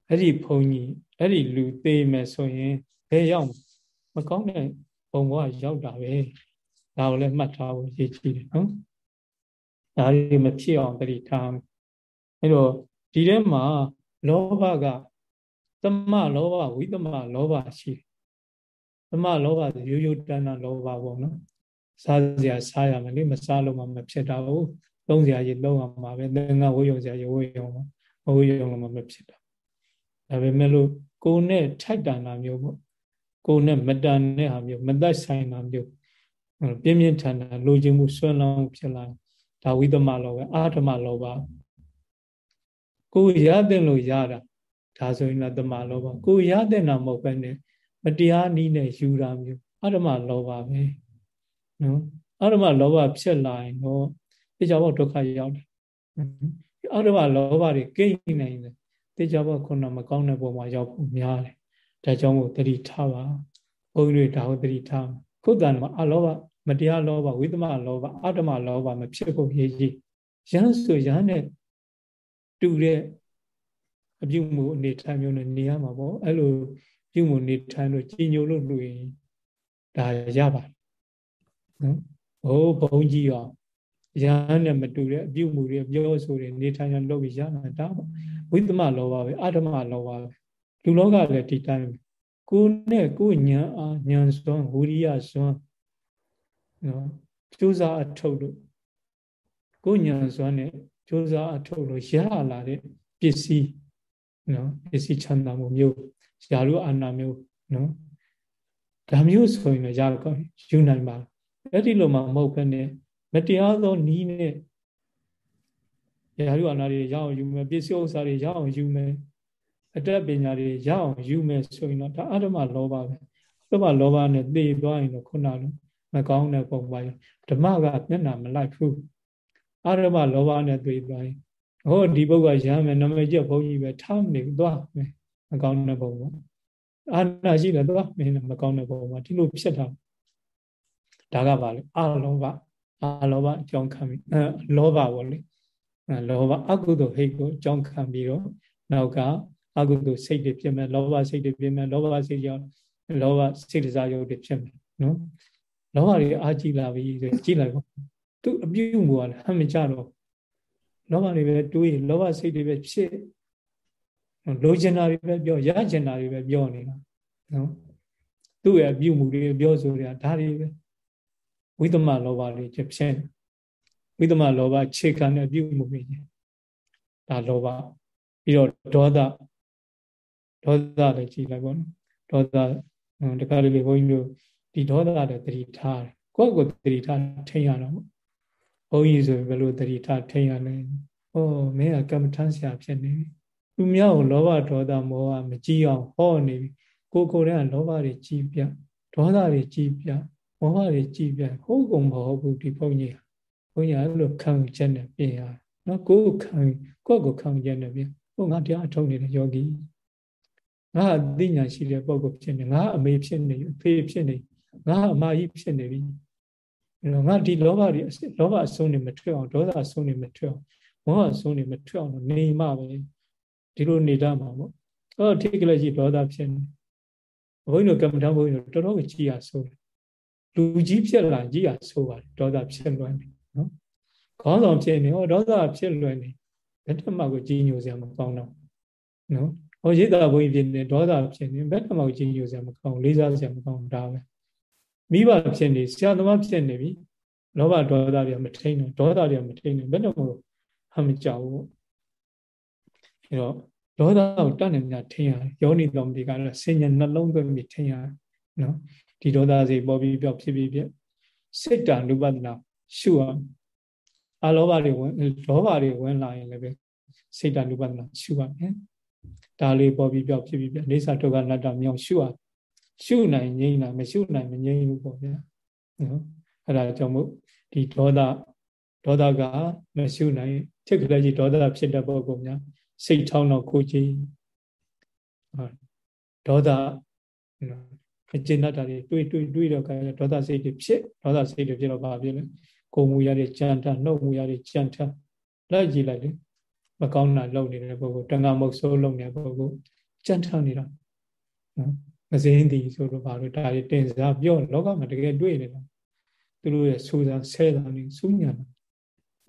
အဲ့ဒီဘုန်းကြီးအဲ့ဒီလူသေးမယ်ဆိုရင်ဘယ်ရောက်မကောင်းတဲ့ပုံဘဝရောက်တာပဲဒါကိုလည်းမှတ်ထားဖို့ရည်ကြီးတယ်နော်ဒါတွေမဖြစ်အောင်တတိထားအဲ့တော့ဒီထဲမှာလောဘကသမလောဘဝိသမလောဘရှိတယ် သမလောဘရိုးရိုးတန်းတန်းလောဘပေါ့နော်စားစရာစားရမယ်လေမစားလို့မှမဖြစ်တာဘူးသုံးစရာကြီးသုံးရမှာပဲသင်္ကဝိယုံစရာကြီးဝိယုံမှာမဝိယုံလို့မှမဖြစ်တာဒါပေမဲ့လို့ကိုယ်နဲ့ထိုက်တန်တာမျိုးပေါ့ကိုယ်နဲ့မတန်တဲ့ဟာမျိုးမသက်ဆိုင်တာမျိုးပြင်းပြင်းထန်ထန်လိုချင်မှုဆွဲလောင်းဖြစ်လာဒါဝိသမလောပဲအာဓမလောဘကိုယ်ရတဲ့လို့ရတာဒါဆိုရင်လည်းတမလောဘကိုယ်ရတဲ့နာမဟုတ်ပဲနဲ့ မတရားနည်းနဲ့ယူတာမျိုးအာဓမလောဘပဲနော်အာဓမလောဘဖြစ်လာရင်တော့တေချာဘောဒုက္ခရောက်တယ်အာဓမလောဘတွေကိန်းနိုင်တယ်တေချာဘောခုနမကောင်းတဲ့ပုံမှာရောက်ဖို့များတယ်ဒါကြောင့်မို့တတိထားပါဘုန်းကြီးတွေဒါကိုတတိထားခုတ်တန်မှာအလောဘမတရားလောဘဝိသမလောဘအတ္တမလောဘမဖြစ်ဖို့ရည်ကြီးရဟန်းဆိုရဟန်းနဲ့တူတဲ့အပြုမှုအနေထိုင်မျိုးနဲ့နေရမှာပေါ့အဲ့လို ပြုမှုနေထိုင်လို့ကြီးညိုလို့လူရင်ဒါရပါတယ်နော်ဘိုးဘုံကြီးရောရဟန်းနဲ့မတူတဲ့အပြုမှုတွေပြောဆိုတွေနေထိုင်ရလုပ်ပြီးရတာဒါပေါ့ဝိသမလောဘပဲအတ္တမလောဘပဲလူလောကလည်းဒီတိုင်းကိုယ်နဲ့ကိုယ်ဉာဏ်အားဉာဏ်စွမ်းဝိရိယစွမ်းနော်ကြိုးစားအထုတ်လို့ကိုယ်ဉာဏ်စွမ်းနဲ့ကြိုးစားအထုတ်လို့ရလာတဲ့ပစ္စည်းနော်ပစ္စည်းချမ်းသာမှုမျိုး ယာရုအာနာမျိုးနော်ဒါမျိုးဆိုရင်လည်းရတော့ယူနိုင်ပါအဲ့ဒီလိုမှမဟုတ်ဘဲနဲ့မတရားသောနီးနဲ့ယာရုအာနာတွေရအောင်ယူမယ်ပစ္စည်းဥစ္စာတွေရအောင်ယူမယ်အတက်ပညာတွေရအောင်ယူမယ်ဆိုရင်တော့ဒါအတ္တမလောဘပဲအတ္တမလောဘနဲ့သိသွားရင်တော့ခုနလိုမကောင်းတဲ့ပုံပါဓမ္မကမျက်နှာမလိုက်ဘူးအတ္တမလောဘနဲ့သိသွားရင်ဟောဒီပုဂ္ဂိုလ်ရမ်းမယ်နမကျဘုန်းကြီးပဲထားမနေဘူးသွားမယ် မကောင်းတဲ့ပုံပေါ့အာနာရှိတယ်သွားမင်းမကောင်းတဲ့ပုံပါဒီလိုဖြစ်တာဒါကပါလေအလောဘအလောဘအကြောင်းခံပြီးအဲလောဘပေါ့လေလောဘအကုသိုလ်ဟိတ်ကိုအကြောင်းခံပြီးတော့နောက်ကအကုသိုလ်စိတ်တွေဖြစ်မယ်လောဘစိတ်တွေဖြစ်မယ်လောဘစိတ်ကြောင့်လောဘစိတ်စားရုပ်တွေဖြစ်မယ်နော်လောဘတွေအာကြည့်လာပြီဆိုကြည့်လိုက်ပေါ့သူအပြုတ်မှုကလည်းအမှန်ကြတော့လောဘတွေပဲတွေးလောဘစိတ်တွေပဲဖြစ် လိုချင်တာတွေပဲပြောရချင်တာတွေပဲပြောနေတာနော်သူ့ရဲ့အပြုတ်မှုတွေပြောဆိုနေတာဒါတွေပဲဝိသမလောဘတွေဖြစ်ဝိသမလောဘခြေခံတဲ့အပြုတ်မှုတွေဒါလောဘပြီးတော့ဒေါသဒေါသလည်းကြည်လိုက်ပေါ့နော်ဒေါသတခါလေလေဘုန်းကြီးတို့ဒီဒေါသလည်းတတိထားတယ်ကိုယ့်ကိုယ်တတိထားထိန်ရတော့ဘုန်းကြီးဆိုဘယ်လိုတတိထားထိန်ရလဲဩမင်းကကမ္မထမ်းဆရာဖြစ်နေပြီ သူများကိုလောဘဒေါသမောဟမကြည့်အောင်ဟောနေပြီကိုကိုယ်တည်းကလောဘတွေကြည်ပြဒေါသတွေကြည်ပြမောဟတွေကြည်ပြဟုတ်ကုန်မဟုတ်ဘူးဒီဘုန်းကြီးဘုန်းကြီးအဲ့လိုခံချက်နဲ့ပြင်ရနော်ကိုယ်ခံကိုယ့်ကိုခံချက်နဲ့ပြင်ဟိုငါတရားအထုတ်နေတဲ့ယောဂီငါအသိဉာဏ်ရှိတဲ့ပုဂ္ဂိုလ်ဖြစ်နေငါအမေဖြစ်နေအဖေဖြစ်နေငါအမကြီးဖြစ်နေပြီအဲ့တော့ငါဒီလောဘတွေလောဘအဆုံးတွေမထွက်အောင်ဒေါသအဆုံးတွေမထွက်အောင်မောဟအဆုံးတွေမထွက်အောင်နေမှပဲ ဒီလိုနေတတ်မှာပေါ့အော်ထိကလေးကြီးဒေါသဖြစ်နေဘုန်းကြီးတို့ကမ္မထံဘုန်းကြီးတို့တော်တော်ကိုကြည်ရဆိုးတယ်လူကြီးဖြစ်လာကြည်ရဆိုးပါတယ်ဒေါသဖြစ်လွယ်နေနော်ခေါင်းဆောင်ဖြစ်နေဟောဒေါသဖြစ်လွယ်နေဘယ်တမှကိုကြီးညိုစရာမကောင်းတော့နော်ဟောရိတ်တာဘုန်းကြီးဖြစ်နေဒေါသဖြစ်နေဘယ်တမှကိုကြီးညိုစရာမကောင်းလေးစားစရာမကောင်းဒါပဲမိဘဖြစ်နေဆရာသမားဖြစ်နေပြီလောဘဒေါသတွေမထိန်နဲ့ဒေါသတွေမထိန်နဲ့ဘယ်တော့မှဟမကြောက်ဘူးအဲတော့ ဒေါသကိုတတ်နေများထိန်ရတယ်ယောနိတော်ဒီကတော့ဆင်ញနှလုံးသွင်းပြီးထိန်ရတယ်နော်ဒီဒေါသစိတ်ပေါ်ပြီးပြောက်ဖြစ်ပြီးပြစိတ်တ ानु ပဒနာရှုအောင်အလောဘတွေဝင်ဒေါဘတွေဝင်လာရင်လည်းပဲစိတ်တ ानु ပဒနာရှုပါမယ်ဒါလေးပေါ်ပြီးပြောက်ဖြစ်ပြီးပြအိသဒုက္ခနတ္တမြောင်ရှုရရှုနိုင်ငြိမ့်တာမရှုနိုင်မငြိမ့်ဘူးပေါ့ဗျာနော်အဲ့ဒါကြောင့်မို့ဒီဒေါသဒေါသကမရှုနိုင်ထိတ်ကလေးကြီးဒေါသဖြစ်တဲ့ပုဂ္ဂိုလ်များ စိတ်ထောင်းတော့ကိုကြည်ဒေါသအကျဉ်းတတ်တာတွေတွေးတွေးတွေးတော့ကဒေါသစိတ်တွေဖြစ်ဒေါသစိတ်တွေဖြစ်တော့ဘာဖြစ်လဲကိုမူရတဲ့ကြံထနှုတ်မူရတဲ့ကြံထလိုက်ကြည့်လိုက်လေမကောင်းတာလုပ်နေတဲ့ပုဂ္ဂိုလ်တန်ခါမုတ်ဆိုးလုပ်နေတဲ့ပုဂ္ဂိုလ်ကြံထနေတာနော်မစင်းသည်ဆိုတော့ဘာလို့ဒါတွေတင်စားပြောလောကမှာတကယ်တွေ့နေတာသူတို့ရဲ့စူးစမ်းဆဲတာနေစူးညာ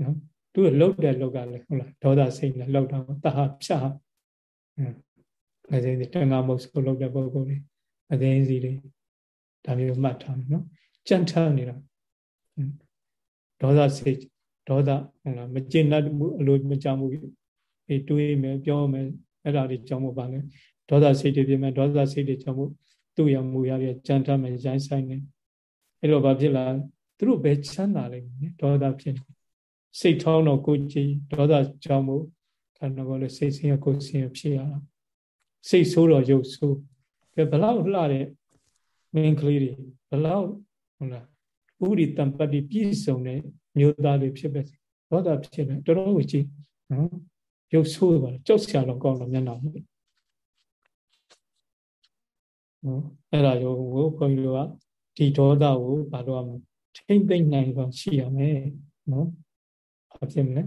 နော် သူကလှုပ်တဲ့လှုပ်ကလည်းဟုတ်လားဒေါသစိတ်နဲ့လှုပ်တာတဟာဖြတ်မစင်းသည်တန်ခါမုတ်ဆိုးလုပ်တဲ့ပုဂ္ဂိုလ်တွေအသိစီတွေဒါမျိုးမှတ်ထားမယ်နော်ကြံ့ထနေတာဒေါသစိတ်ဒေါသဟုတ်လားမကျင်တတ်မှုအလိုမကြမှုအေးတွေးမယ်ပြောမယ်အဲ့ဒါတွေကြောင့်မို့ပါလဲဒေါသစိတ်တွေပြင်မယ်ဒေါသစိတ်တွေကြောင့်မို့သူ့ရမူရတဲ့ကြံ့ထမယ်ရိုင်းဆိုင်နေအဲ့တော့ဘာဖြစ်လာသူတို့ပဲချမ်းသာလိမ့်မယ်ဒေါသဖြစ် စိတ်ထောင်းတော့ကိုကြည်ဒေါသကြောင့်မို့ခန္ဓာကိုယ်လည်းစိတ်ဆင်းရဲကိုယ်ဆင်းရဲဖြစ်ရတာစိတ်ဆိုးတော့ရုပ်ဆိုးကဲဘလောက်လှတဲ့မင်းကလေးတွေဘလောက်ဟုတ်လားဥပရိတံပတ္တိပြည့်စုံတဲ့မျိုးသားတွေဖြစ်ပဲဒေါသဖြစ်တယ်တော်တော်ကိုကြည့်နော်ရုပ်ဆိုးပါကြောက်စရာတော့ကောင်းတော့မျက်နှာနော်အဲ့ဒါရောကိုခွန်ကြီးတို့ကဒီဒေါသကိုဘာလို့အောင်ထိမ့်သိမ့်နိုင်တော့ရှိရမယ်နော် ဘာဖြစ်မလဲ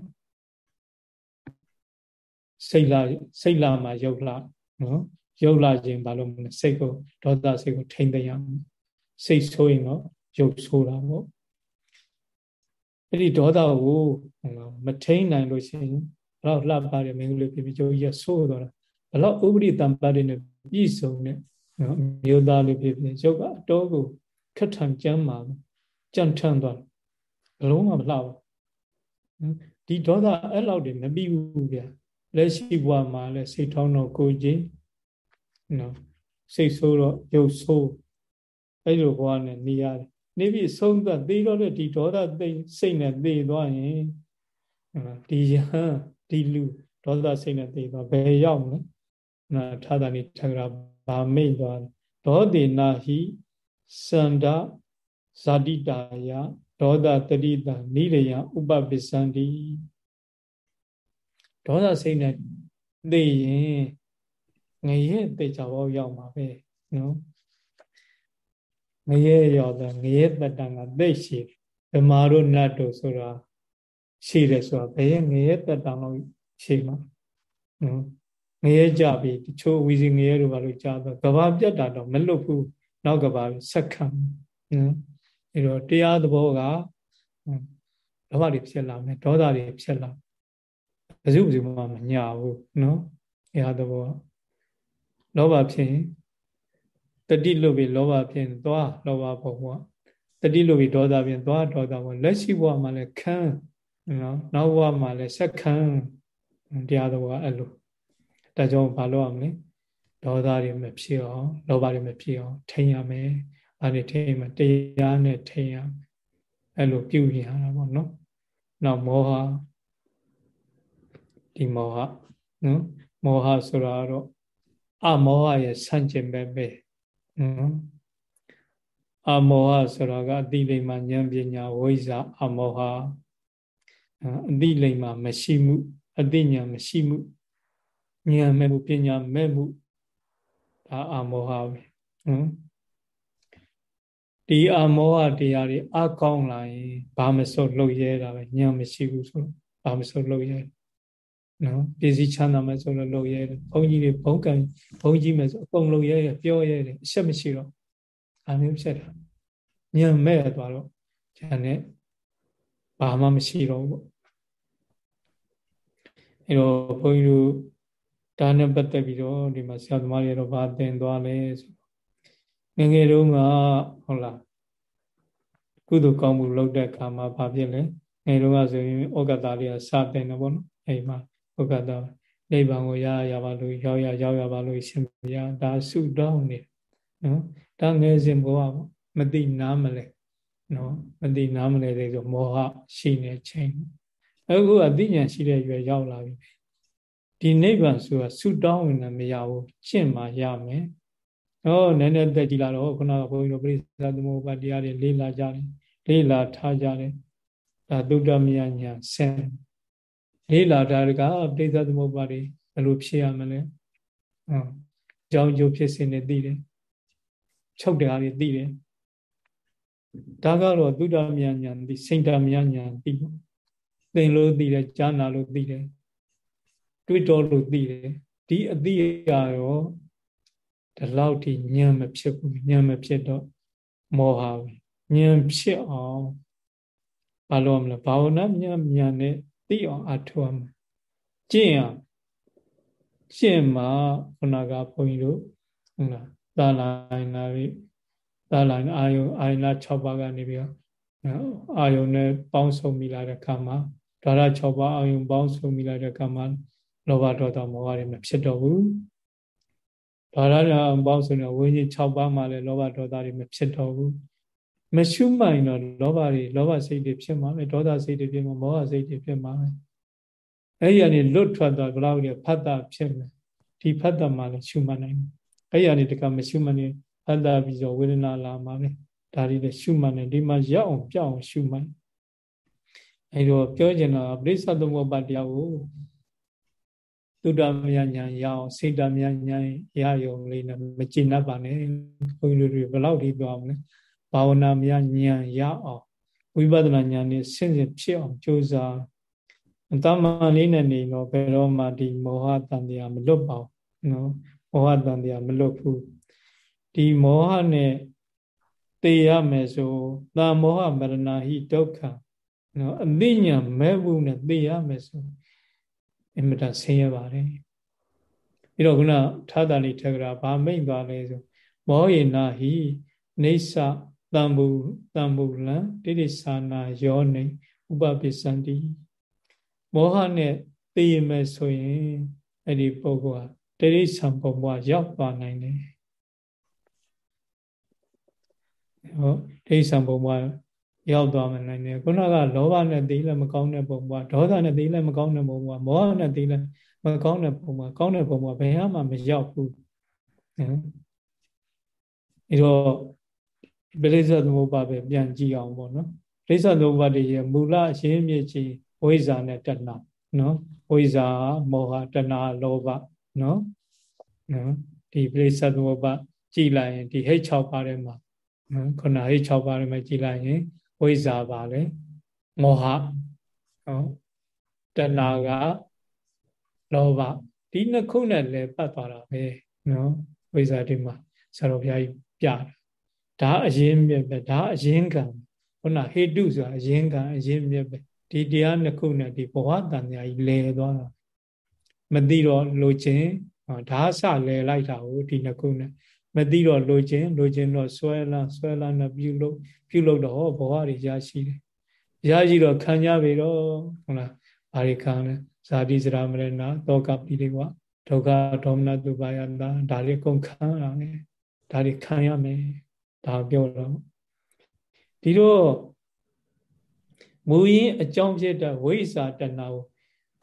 စိတ်လာစိတ်လာမှာရုပ်လာနော်ရုပ်လာခြင်းဘာလို့မလဲစိတ်ကိုဒေါသစိတ်ကိုထိမ့်သိမ့်ရမယ်စိတ်ဆိုးရင်တော့ရုပ်ဆိုးတာပေါ့အဲ့ဒီဒေါသကိုမထိန်နိုင်လို့ရှိရင်ဘလောက်လှပတဲ့မင်းကလေးဖြစ်ပြီးကျိုးကြီးဆိုးတော့ဘလောက်ဥပရိတံပတ်တွေနဲ့ပြည့်စုံတဲ့နော်မျိုးသားလေးဖြစ်ဖြစ်ရုပ်ကအတော်ကိုခက်ထန်ကြမ်းမှာကြံ့ထန်သွားဘလုံးမမလှဘူး ဒီဒေါသအဲ့လောက်တွေမပြီးဘူးဗျာလက်ရှိဘဝမှာလည်းစိတ်ထောင်းတော့ကိုကြီးနော်စိတ်ဆိုးတော့ရုပ်ဆိုးအဲ့လိုဘဝနဲ့နေရတယ်နေပြီးဆုံးသက်သေတော့တဲ့ဒီဒေါသသိစိတ်နဲ့သေသွားရင်ဒီယဟန်ဒီလူဒေါသစိတ်နဲ့သေသွားဘယ်ရောက်မလဲနာထာတာနိထကရာဗာမိတ်သွားဒေါတိနာဟိစန္ဒဇာတိတာယ ဒေါသတတိတာနိရယဥပပစ္စန္တိဒေါသစိတ်နဲ့သိရင်ငရဲတေချာဘောရောက်မှာပဲနော်ငရဲရောက်တယ်ငရဲတတန်ကသိရှိဗမာတို့နတ်တို့ဆိုတာရှိတယ်ဆိုတာဘယ်ငရဲတတန်လို့ရှိမှာနော်ငရဲကြပြီတချို့ဝီစီငရဲတို့ဘာလို့ကြားတော့ကဘာပြတ်တာတော့မလွတ်ဘူးနောက်ကဘာဆက်ခံနော် အဲတော့တရားသဘောကလောဘတွေဖြစ်လာမယ်ဒေါသတွေဖြစ်လာဘယ်သူမှမညာဘူးနော်တရားသဘောလောဘဖြစ်ရင်တတိလို့ပြီးလောဘဖြစ်ရင်သွားလောဘဘဝတတိလို့ပြီးဒေါသဖြစ်ရင်သွားဒေါသဘဝလက်ရှိဘဝမှာလည်းခံနော်နောက်ဘဝမှာလည်းဆက်ခံတရားသဘောအဲ့လိုဒါကြောင့်ဘာလို့အောင်လဲဒေါသတွေမဖြစ်အောင်လောဘတွေမဖြစ်အောင်ထိန်ရမယ် အဲ့ဒီထိန်မှာတရားနဲ့ထိန်ရအဲ့လိုပြုပြင်ရတာပေါ့နော်နောက်မောဟဒီမောဟနော်မောဟဆိုတာတော့အမောဟရဲ့ဆန့်ကျင်ဘက်ပဲနော်အမောဟဆိုတာကအတိလိမ္မာဉာဏ်ပညာဝိဇ္ဇာအမောဟအတိလိမ္မာမရှိမှုအတိညာမရှိမှုဉာဏ်မဲ့မှုပညာမဲ့မှုဒါအမောဟပဲနော် ဒီအမောဟတရားတွေအကောင်းလာရင်ဘာမစိုးလှုပ်ရဲတာပဲဉာဏ်မရှိဘူးဆိုတော့ဘာမစိုးလှုပ်ရဲနော်ပြည်စည်းချမ်းသာမယ်ဆိုလို့လှုပ်ရဲတယ်ဘုန်းကြီးတွေဘုံကံဘုန်းကြီးမယ်ဆိုအကုန်လှုပ်ရဲတယ်ပြောရဲတယ်အချက်မရှိတော့အမျိုးဖြစ်တာညံမဲ့သွားတော့ဉာဏ်နဲ့ဘာမှမရှိတော့ဘူးအဲတော့ဘုန်းကြီးတို့ဒါနဲ့ပတ်သက်ပြီးတော့ဒီမှာဆရာသမားတွေတော့ဗာသင်သွားလဲဆို ငငယ်တုန်းကဟုတ်လားကုသိုလ်ကောင်းမှုလုပ်တဲ့အခါမှာဘာဖြစ်လဲငယ်တုန်းကဆိုရင်ဩကတာလေးကစတင်တယ်ပေါ့နော်အဲဒီမှာဩကတာနိဗ္ဗာန်ကိုရရပါလို့ရောက်ရရောက်ရပါလို့ရှင်ဘုရားဒါဆုတောင်းနေနော်ဒါငယ်စဉ်ဘဝပေါ့မသိနားမလဲနော်မသိနားမလဲတဲ့ဆိုမောဟရှိနေချိန်အခုအသိဉာဏ်ရှိတဲ့ရွယ်ရောက်လာပြီဒီနိဗ္ဗာန်ဆိုတာဆုတောင်းဝင်လည်းမရဘူးရှင်းမှရမယ် ဟောနည်းနည်းတက်ကြည့်လာတော့ခုနကဘုန်းကြီးတို့ပရိသသမုပ္ပါတရားတွေလေးလာကြတယ်လေးလာထားကြတယ်ဒါသုတ္တမယညာဆင်လေးလာတာကပရိသသမုပ္ပါတွေဘယ်လိုဖြစ်ရမလဲဟောကြောင်းကျိုးဖြစ်စဉ်တွေသိတယ်ချုပ်တရားတွေသိတယ်ဒါကတော့သုဒ္ဓမြညာသိစိတ်တမြညာသိပေါ့သင်လို့သိတယ်ကြားနာလို့သိတယ်တွေးတော်လို့သိတယ်ဒီအသိရော ဒီလောက်ထိဉာဏ်မဖြစ်ဘူးဉာဏ်မဖြစ်တော့မောဟပဲဉာဏ်ဖြစ်အောင်ဘာလို့မလဲဘာဝနာဉာဏ်ဉာဏ်နဲ့သိအောင်အထောက်အမှာကျင့်အောင်ရှင်းမှာခုနကဘုန်းကြီးတို့ဟုတ်လားသာလိုင်းနာပြီသာလိုင်းအာယုအာယနာ6ပါးကနေပြီးတော့အာယုနဲ့ပေါင်းစုံမိလာတဲ့ခါမှာဒါရ6ပါးအာယုပေါင်းစုံမိလာတဲ့ခါမှာလောဘဒေါသမောဟတွေမဖြစ်တော့ဘူး ဒါရအပေါင်းစုံတဲ့ဝိညာဉ်6ပါးမှာလည်းလောဘဒေါသတွေမဖြစ်တော့ဘူးမရှုမှန်တော့လောဘတွေလောဘစိတ်တွေဖြစ်မှာပဲဒေါသစိတ်တွေဖြစ်မှာမောဟစိတ်တွေဖြစ်မှာပဲအဲ့ဒီကနေလွတ်ထွက်သွားဘလောက်ကြီးဖတ်တာဖြစ်မယ်ဒီဖတ်တာမှလည်းရှုမှတ်နိုင်တယ်အဲ့ဒီကနေတကမရှုမှတ်နေဖတ်တာပြီးတော့ဝေဒနာလာမှာပဲဒါတွေလည်းရှုမှတ်နေဒီမှာရောက်အောင်ပြောင်းအောင်ရှုမှတ်အဲ့တော့ပြောချင်တာပရိစ္ဆသမုပ္ပါတရားကို သုတ္တမယညာရအောင်စေတမယညာရယုံလေးနဲ့မကျင်납ပါနဲ့ဘုန်းကြီးတို့ဘယ်လောက်ထိပြောအောင်လဲဘာဝနာမယညာရအောင်ဝိပဿနာဉာဏ်နဲ့ဆင့်ဆင့်ဖြစ်အောင်ကြိုးစားအတမန်လေးနဲ့နေတော့ဘယ်တော့မှဒီမောဟတန်တရားမလွတ်ပါဘူးနော်မောဟတန်တရားမလွတ်ဘူးဒီမောဟနဲ့တေရမယ်ဆိုသာမောဟမရဏဟိဒုက္ခနော်အသိဉာဏ်မဲ့ဘူးနဲ့တေရမယ်ဆို အင်မတန်ဆင်းရဲပါတယ်ပြီးတော့ခုနထာတာလိထက်ကရာဗာမိတ်သွားလဲဆိုမောဟိနာဟိနေသတံဘူတံဘူလံတိတိသာနာယောနေဥပပိစန္တိမောဟနဲ့သိရမယ်ဆိုရင်အဲ့ဒီပုဂ္ဂိုလ်ဟာတိရိစ္ဆာန်ပုံဘဝရောက်သွားနိုင်တယ်ဟုတ်တိရိစ္ဆာန်ပုံဘဝ ရောက်သွားမှနိုင်တယ်ခုနကလောဘနဲ့သိလည်းမကောင်းတဲ့ပုံဘဝဒေါသနဲ့သိလည်းမကောင်းတဲ့ပုံဘဝမောဟနဲ့သိလည်းမကောင်းတဲ့ပုံဘဝကောင်းတဲ့ပုံဘဝဘယ်မှမရောက်ဘူးနော်အဲတော့ပရိစ္ဆေသမုပ္ပါပဲပြန်ကြည့်အောင်ပေါ့နော်ပရိစ္ဆေသမုပ္ပါတည်းရဲ့မူလအရှင်းမြစ်ကြီးဝိဇ္ဇာနဲ့တဏှာနော်ဝိဇ္ဇာမောဟတဏှာလောဘနော်နော်ဒီပရိစ္ဆေသမုပ္ပါကြည့်လိုက်ရင်ဒီဟိတ်6ပါးထဲမှာနော်ခုနဟိတ်6ပါးထဲမှာကြည့်လိုက်ရင် ဝိဇ္ဇာပါလေမောဟနော်တဏှာကလောဘဒီနှစ်ခုနဲ့လည်းပတ်သွားတာပဲနော်ဝိဇ္ဇာဒီမှာဆရာတော်ဘုရားကြီးပြတာဒါအရင်မြက်ပဲဒါအရင်ကံခုနဟေတုဆိုတာအရင်ကံအရင်မြက်ပဲဒီတရားနှစ်ခုနဲ့ဒီဘဝတန်ညာကြီးလဲသွားတာမသိတော့လိုခြင်းဒါဆလဲလိုက်တာကိုဒီနှစ်ခုနဲ့ မသိတော့လိုခြင်းလိုခြင်းတော့ဆွဲလာဆွဲလာနဲ့ပြုလို့ပြုလို့တော့ဘဝတွေရရှိတယ်ရရှိတော့ခံကြပြီတော့ဟုတ်လားဘာတွေခံလဲဇာတိစရာမရဏတောကပိလေးကွာဒုက္ခဒေါမနတုပါယတာဒါတွေကုန်ခံရမယ်ဒါတွေခံရမယ်ဒါပြောတော့ဒီတော့မူရင်းအကြောင်းဖြစ်တဲ့ဝိဇာတဏကို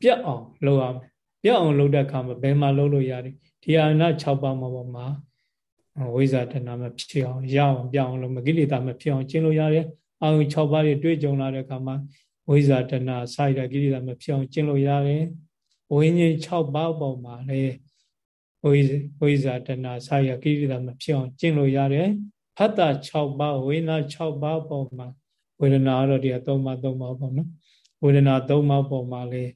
ပြတ်အောင်လုပ်ရမယ်ပြတ်အောင်လုပ်တဲ့အခါမှာဘယ်မှာလုပ်လို့ရတယ်ဒီအာဏ6ပါးမှာပေါ်မှာ ဝိဇာတဏမဖြစ်အောင်ရအောင်ပြအောင်လုပ်မကိလေသာမဖြစ်အောင်ကျင့်လို့ရတယ်အာယု6ပါးတွေတွေ့ကြုံလာတဲ့အခါမှာဝိဇာတဏစိုက်တဲ့ကိလေသာမဖြစ်အောင်ကျင့်လို့ရတယ်ဝိညာဉ်6ပါးပေါ်မှာလည်းဝိဝိဇာတဏစိုက်ရကိလေသာမဖြစ်အောင်ကျင့်လို့ရတယ်ဖတ်တာ6ပါးဝိညာဉ်6ပါးပေါ်မှာဝေဒနာတော့ဒီ3ပါး3ပါးပေါ့နော်ဝေဒနာ3ပါးပေါ်မှာလည်း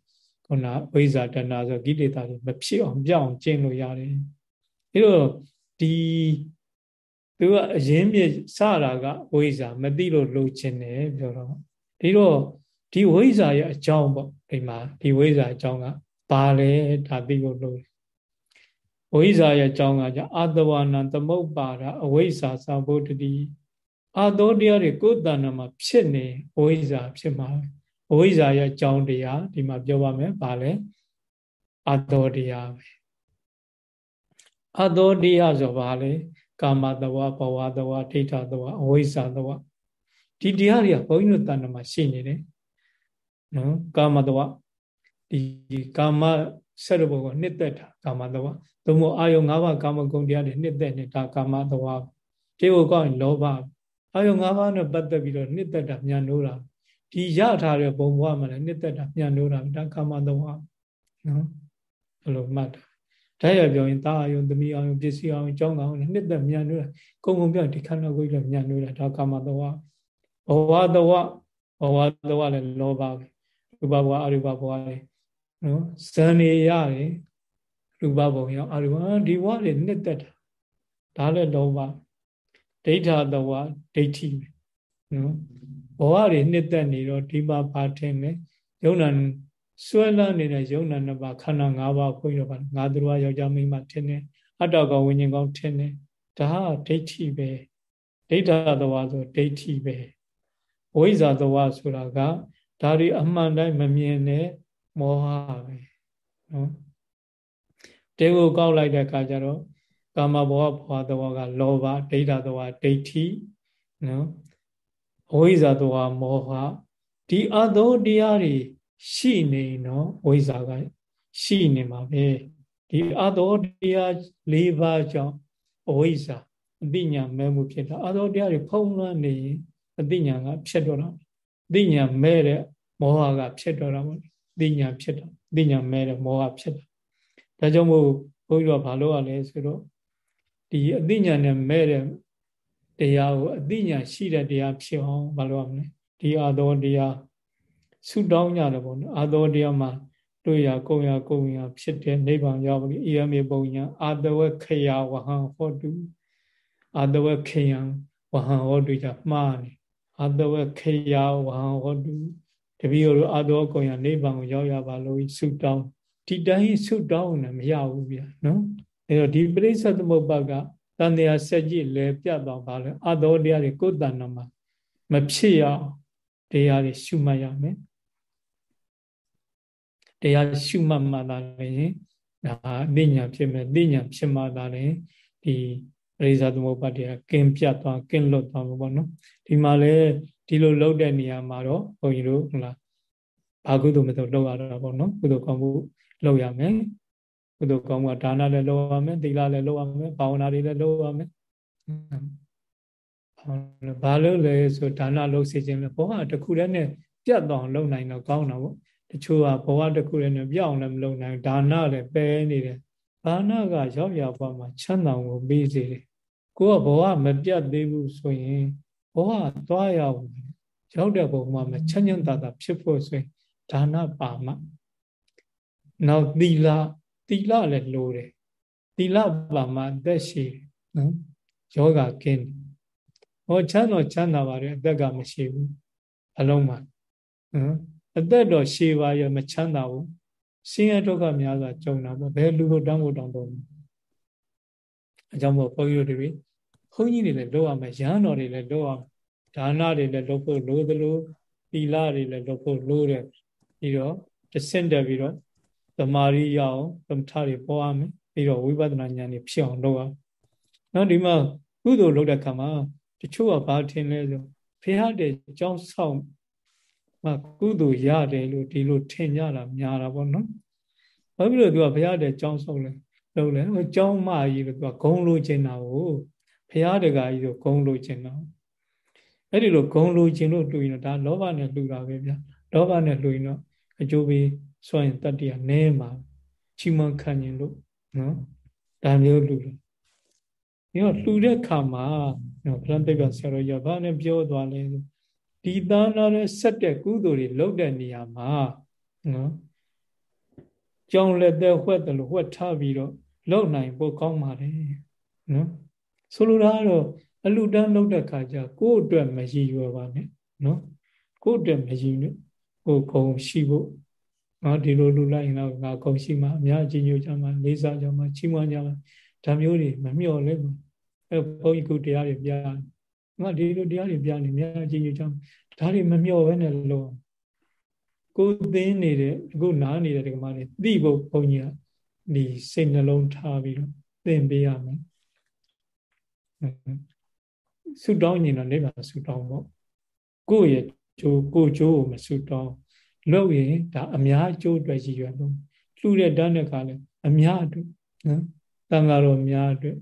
ခုနဝိဇာတဏဆိုကိလေသာတွေမဖြစ်အောင်ပြောင်းကျင့်လို့ရတယ်အဲတော့ ဒီသူကအရင်မြစ်စတာကဝိဇာမသိလို့လိုချင်တယ်ပြောတော့ဒီတော့ဒီဝိဇာရဲ့အကြောင်းပေါ့ဒီမှာဒီဝိဇာအကြောင်းကဘာလဲဒါသိဖို့လိုတယ်ဝိဇာရဲ့အကြောင်းကကြအာတဝနာသမုပ္ပါဒအဝိဇ္ဇာသဗုဒ္ဓတိအာသောတရားတွေကိုယ်တဏ္ဍမှာဖြစ်နေဝိဇ္ဇာဖြစ်မှာဝိဇ္ဇာရဲ့အကြောင်းတရားဒီမှာပြောပါမယ်ဘာလဲအာသောတရားပဲ အာသောတရားဆိုဘာလဲကာမတဝဘဝတဝဒိဋ္ဌတဝအဝိဇ္ဇာတဝဒီတရားတွေကဘုန်းကြီးတို့တဏ္ဍမှာရှိနေတယ်နော်ကာမတဝဒီကာမဆက်ရဘုံကနှစ်သက်တာကာမတဝသို့မဟုတ်အာယုံ၅ပါးကာမဂုဏ်တရားတွေနှစ်သက်နေတာကာမတဝတေဝကောရင်လောဘအာယုံ၅ပါးနဲ့ပတ်သက်ပြီးတော့နှစ်သက်တာမြန်လို့တာဒီရထားတဲ့ဘုံဘဝမှာလည်းနှစ်သက်တာမြန်လို့တာဒါကာမတဝနော်အဲ့လိုမှတ်တာ ဓာတ်ရပြောရင်တာအာယုံသမီးအာယုံပစ္စည်းအာယုံကြောင်းကောင်လည်းနှစ်သက်မြန်လို့တာကုံကုံပြောဒီခန္ဓာကိုယ်လည်းမြန်လို့တာဒါကာမတဝဘဝတဝဘဝတဝလည်းလောဘပဲရူပဘဝအရူပဘဝလည်းနော်ဇန်နေရတယ်ရူပဘုံရောအရူပဒီဘဝတွေနှစ်သက်တာဒါလည်းလောဘဒိဋ္ဌတဝဒိဋ္ဌိပဲနော်ဘဝတွေနှစ်သက်နေတော့ဒီပါပါထင်တယ်ယုံနာ ဆွဲလန်းနေတဲ့ယုံနာနှစ်ပါးခန္ဓာ၅ပါးခွင့်ရပါငါတို့ယောက်ျားမိန်းမထင်တယ်အတ္တကောင်ဝိညာဉ်ကောင်ထင်တယ်ဒါဟာဒိဋ္ဌိပဲဒိဋ္ဌတဝဆိုဒိဋ္ဌိပဲဝိဇ္ဇာတဝဆိုတာကဒါတွေအမှန်တိုင်းမမြင်တဲ့မောဟပဲနော်တေကိုကောက်လိုက်တဲ့အခါကျတော့ကာမဘဝဘဝတဝကလောဘဒိဋ္ဌတဝဒိဋ္ဌိနော်အဝိဇ္ဇာတဝမောဟဒီအသောတရားတွေ ရှိနေနော်ဝိဇ္ဇာကရှိနေမှာပဲဒီအသောတရား၄ပါးကြောင့်အဝိဇ္ဇာအသိဉာဏ်မဲ့မှုဖြစ်တာအသောတရားတွေဖုံးလွှမ်းနေရင်အသိဉာဏ်ကဖြစ်တော့တာအသိဉာဏ်မဲ့တဲ့မောဟကဖြစ်တော့တာပေါ့အသိဉာဏ်ဖြစ်တာအသိဉာဏ်မဲ့တဲ့မောဟဖြစ်တာဒါကြောင့်မို့ဘုန်းကြီးတို့ကဘာလို့ရလဲဆိုတော့ဒီအသိဉာဏ်နဲ့မဲ့တဲ့တရားကိုအသိဉာဏ်ရှိတဲ့တရားဖြစ်အောင်ဘာလို့ရမလဲဒီအာသောတရား ဆုတောင်းကြတယ်ပေါ့နော်အာသောတရားမှာတွေ့ရကုံရကုံရဖြစ်တဲ့နိဗ္ဗာန်ရောက်ပြီအေယမေပုံညာအာတဝခယဝဟံဟောတုအာတဝခယံဝဟံဟောတုကြမှားနေအာတဝခယဝဟံဟောတုတပည့်တို့အာသောကုံရနိဗ္ဗာန်ကိုရောက်ရပါလို့ဆုတောင်းဒီတိုင်းဆုတောင်းနေမရဘူးဗျာနော်အဲတော့ဒီပရိစ္ဆေသမုပ္ပါကတန်တရားဆက်ကြည့်လဲပြတ်သွားပါလဲအာသောတရားတွေကိုယ်တဏ္ဍမှာမဖြစ်ရအောင်တရားတွေရှုမှတ်ရမယ် တရားရှုမှတ်မှသာလည်းဒါအသိဉာဏ်ဖြစ်မယ်သိဉာဏ်ဖြစ်မှသာလည်းဒီပရိစ္ဆေသမုပ္ပါတရားကင်းပြတ်သွားကင်းလွတ်သွားမှာပေါ့နော်ဒီမှာလည်းဒီလိုလုပ်တဲ့နေရာမှာတော့ဘုန်းကြီးတို့ဟုတ်လားဘာကုသိုလ်မသိလုပ်ရတာပေါ့နော်ကုသိုလ်ကောင်းမှုလုပ်ရမယ်ကုသိုလ်ကောင်းမှုဒါနလည်းလုပ်ရမယ်သီလလည်းလုပ်ရမယ်ဘာဝနာတွေလည်းလုပ်ရမယ်ဘာလို့လဲဆိုဒါနလုပ်စေခြင်းလဲဘောဟာတစ်ခုတည်းနဲ့ပြတ်သွားလုပ်နိုင်တော့ကောင်းတာပေါ့ တချို့ကဘဝတစ်ခုတည်းနဲ့ပြောင်းလည်းမလုပ်နိုင်ဒါနလည်းပဲနေတယ်ဒါနကရောက်ရဘဝမှာချမ်းသာကိုပေးစေတယ်ကိုကဘဝမပြတ်သေးဘူးဆိုရင်ဘဝသွားရအောင်ရောက်တဲ့ဘုံမှာမချမ်းချမ်းသာသာဖြစ်ဖို့ဆိုရင်ဒါနပါမနောက်သီလသီလလည်းလိုတယ်သီလပါမအသက်ရှိနော်ယောဂကင်းဟောချမ်းတော်ချမ်းသာပါတယ်အသက်ကမရှိဘူးအလုံးမှာနော် အသက်တော်ရှည်ပါရမချမ်းသာဘူးဆင်းရဲဒုက္ခများစွာကြုံတာပေါ့ဘယ်လူကိုတောင်းဖို့တောင်းတော့အကြောင်းမို့ဘုန်းကြီးတို့တွေဘုန်းကြီးတွေလည်းလုပ်ရမယ်ရဟန်းတော်တွေလည်းလုပ်ရမယ်ဒါနတွေလည်းလုပ်ဖို့လိုသလိုသီလတွေလည်းလုပ်ဖို့လိုတယ်ပြီးတော့တဆင့်တက်ပြီးတော့သမာဓိရအောင်သမထတွေပေါ်ရမယ်ပြီးတော့ဝိပဿနာဉာဏ်တွေဖြစ်အောင်လုပ်ရနော်ဒီမှာကုသိုလ်လုပ်တဲ့ခါမှာတချို့ကဘာထင်လဲဆိုဖះတဲ့ကြောင်းဆောင် မကုသိုလ်ရတယ်လို့ဒီလိုထင်ကြတာများတာပေါ့နော်ဘာဖြစ်လို့သူကဘုရားတဲ့ကြောင်းဆောင်လဲလုပ်လဲဟိုကြောင်းမကြီးလို့သူကဂုံလိုချင်တာကိုဘုရားတကာကြီးဆိုဂုံလိုချင်တာအဲ့ဒီလိုဂုံလိုချင်လို့တွေ့ရင်ဒါလောဘနဲ့လှူတာပဲဗျာလောဘနဲ့လှူရင်တော့အကျိုးပေးစွန့်ရင်တတ္တိကနဲမှာချီးမွမ်းခံရင်လို့နော်ဒါမျိုးလှူတယ်ဒီတော့လှူတဲ့ခါမှာနော်ဗလန်တိတ်ကဆရာတော်ရဘာနဲ့ပြောသွားလဲ ဒီသားနာနဲ့ဆက်တဲ့ကုသိုလ်တွေလုပ်တဲ့နေရာမှာနော်ကြောင်လက်သက်ဝှက်တယ်လို့ဝှက်ထားပြီးတော့လုပ်နိုင်ပိုကောင်းပါလေနော်ဆိုလိုတာကတော့အလူတန်းလုပ်တဲ့ခါကျကိုယ့်အတွက်မရည်ရွယ်ပါနဲ့နော်ကိုယ့်အတွက်မရည်နဲ့ကိုယ်ခုံရှိဖို့ငါဒီလိုလူလိုက်ရင်တော့ငါခုံရှိမှအများကြီးညို့ကြမှာလေးစားကြမှာချီးမွမ်းကြမှာဒါမျိုးတွေမမျှော်လဲဘူးအဲဘုန်းကြီးကုတရားတွေပြ ငါဒီလိုတရားတွေပြနေအများကြီးညို့ကြမှာဒါတွေမမျှော်ဘဲနဲ့လို့ကိုသင်းနေတဲ့အခုနားနေတဲ့ဒီကမာတွေသိဖို့ဘုန်းကြီးကဒီစိတ်နှလုံးထားပြီးတော့သင်ပေးရမယ်ဆုတောင်းရင်တော့နိဗ္ဗာန်ဆုတောင်းပေါ့ကိုယ့်ရဲ့ကျိုးကိုကျိုးကိုမဆုတောင်းလို့ရင်ဒါအများကျိုးအတွက်ရည်ရွယ်လို့လှူတဲ့တန်းတဲ့ခါလဲအများအတွက်နော်တန်ဃာတော်များအတွက်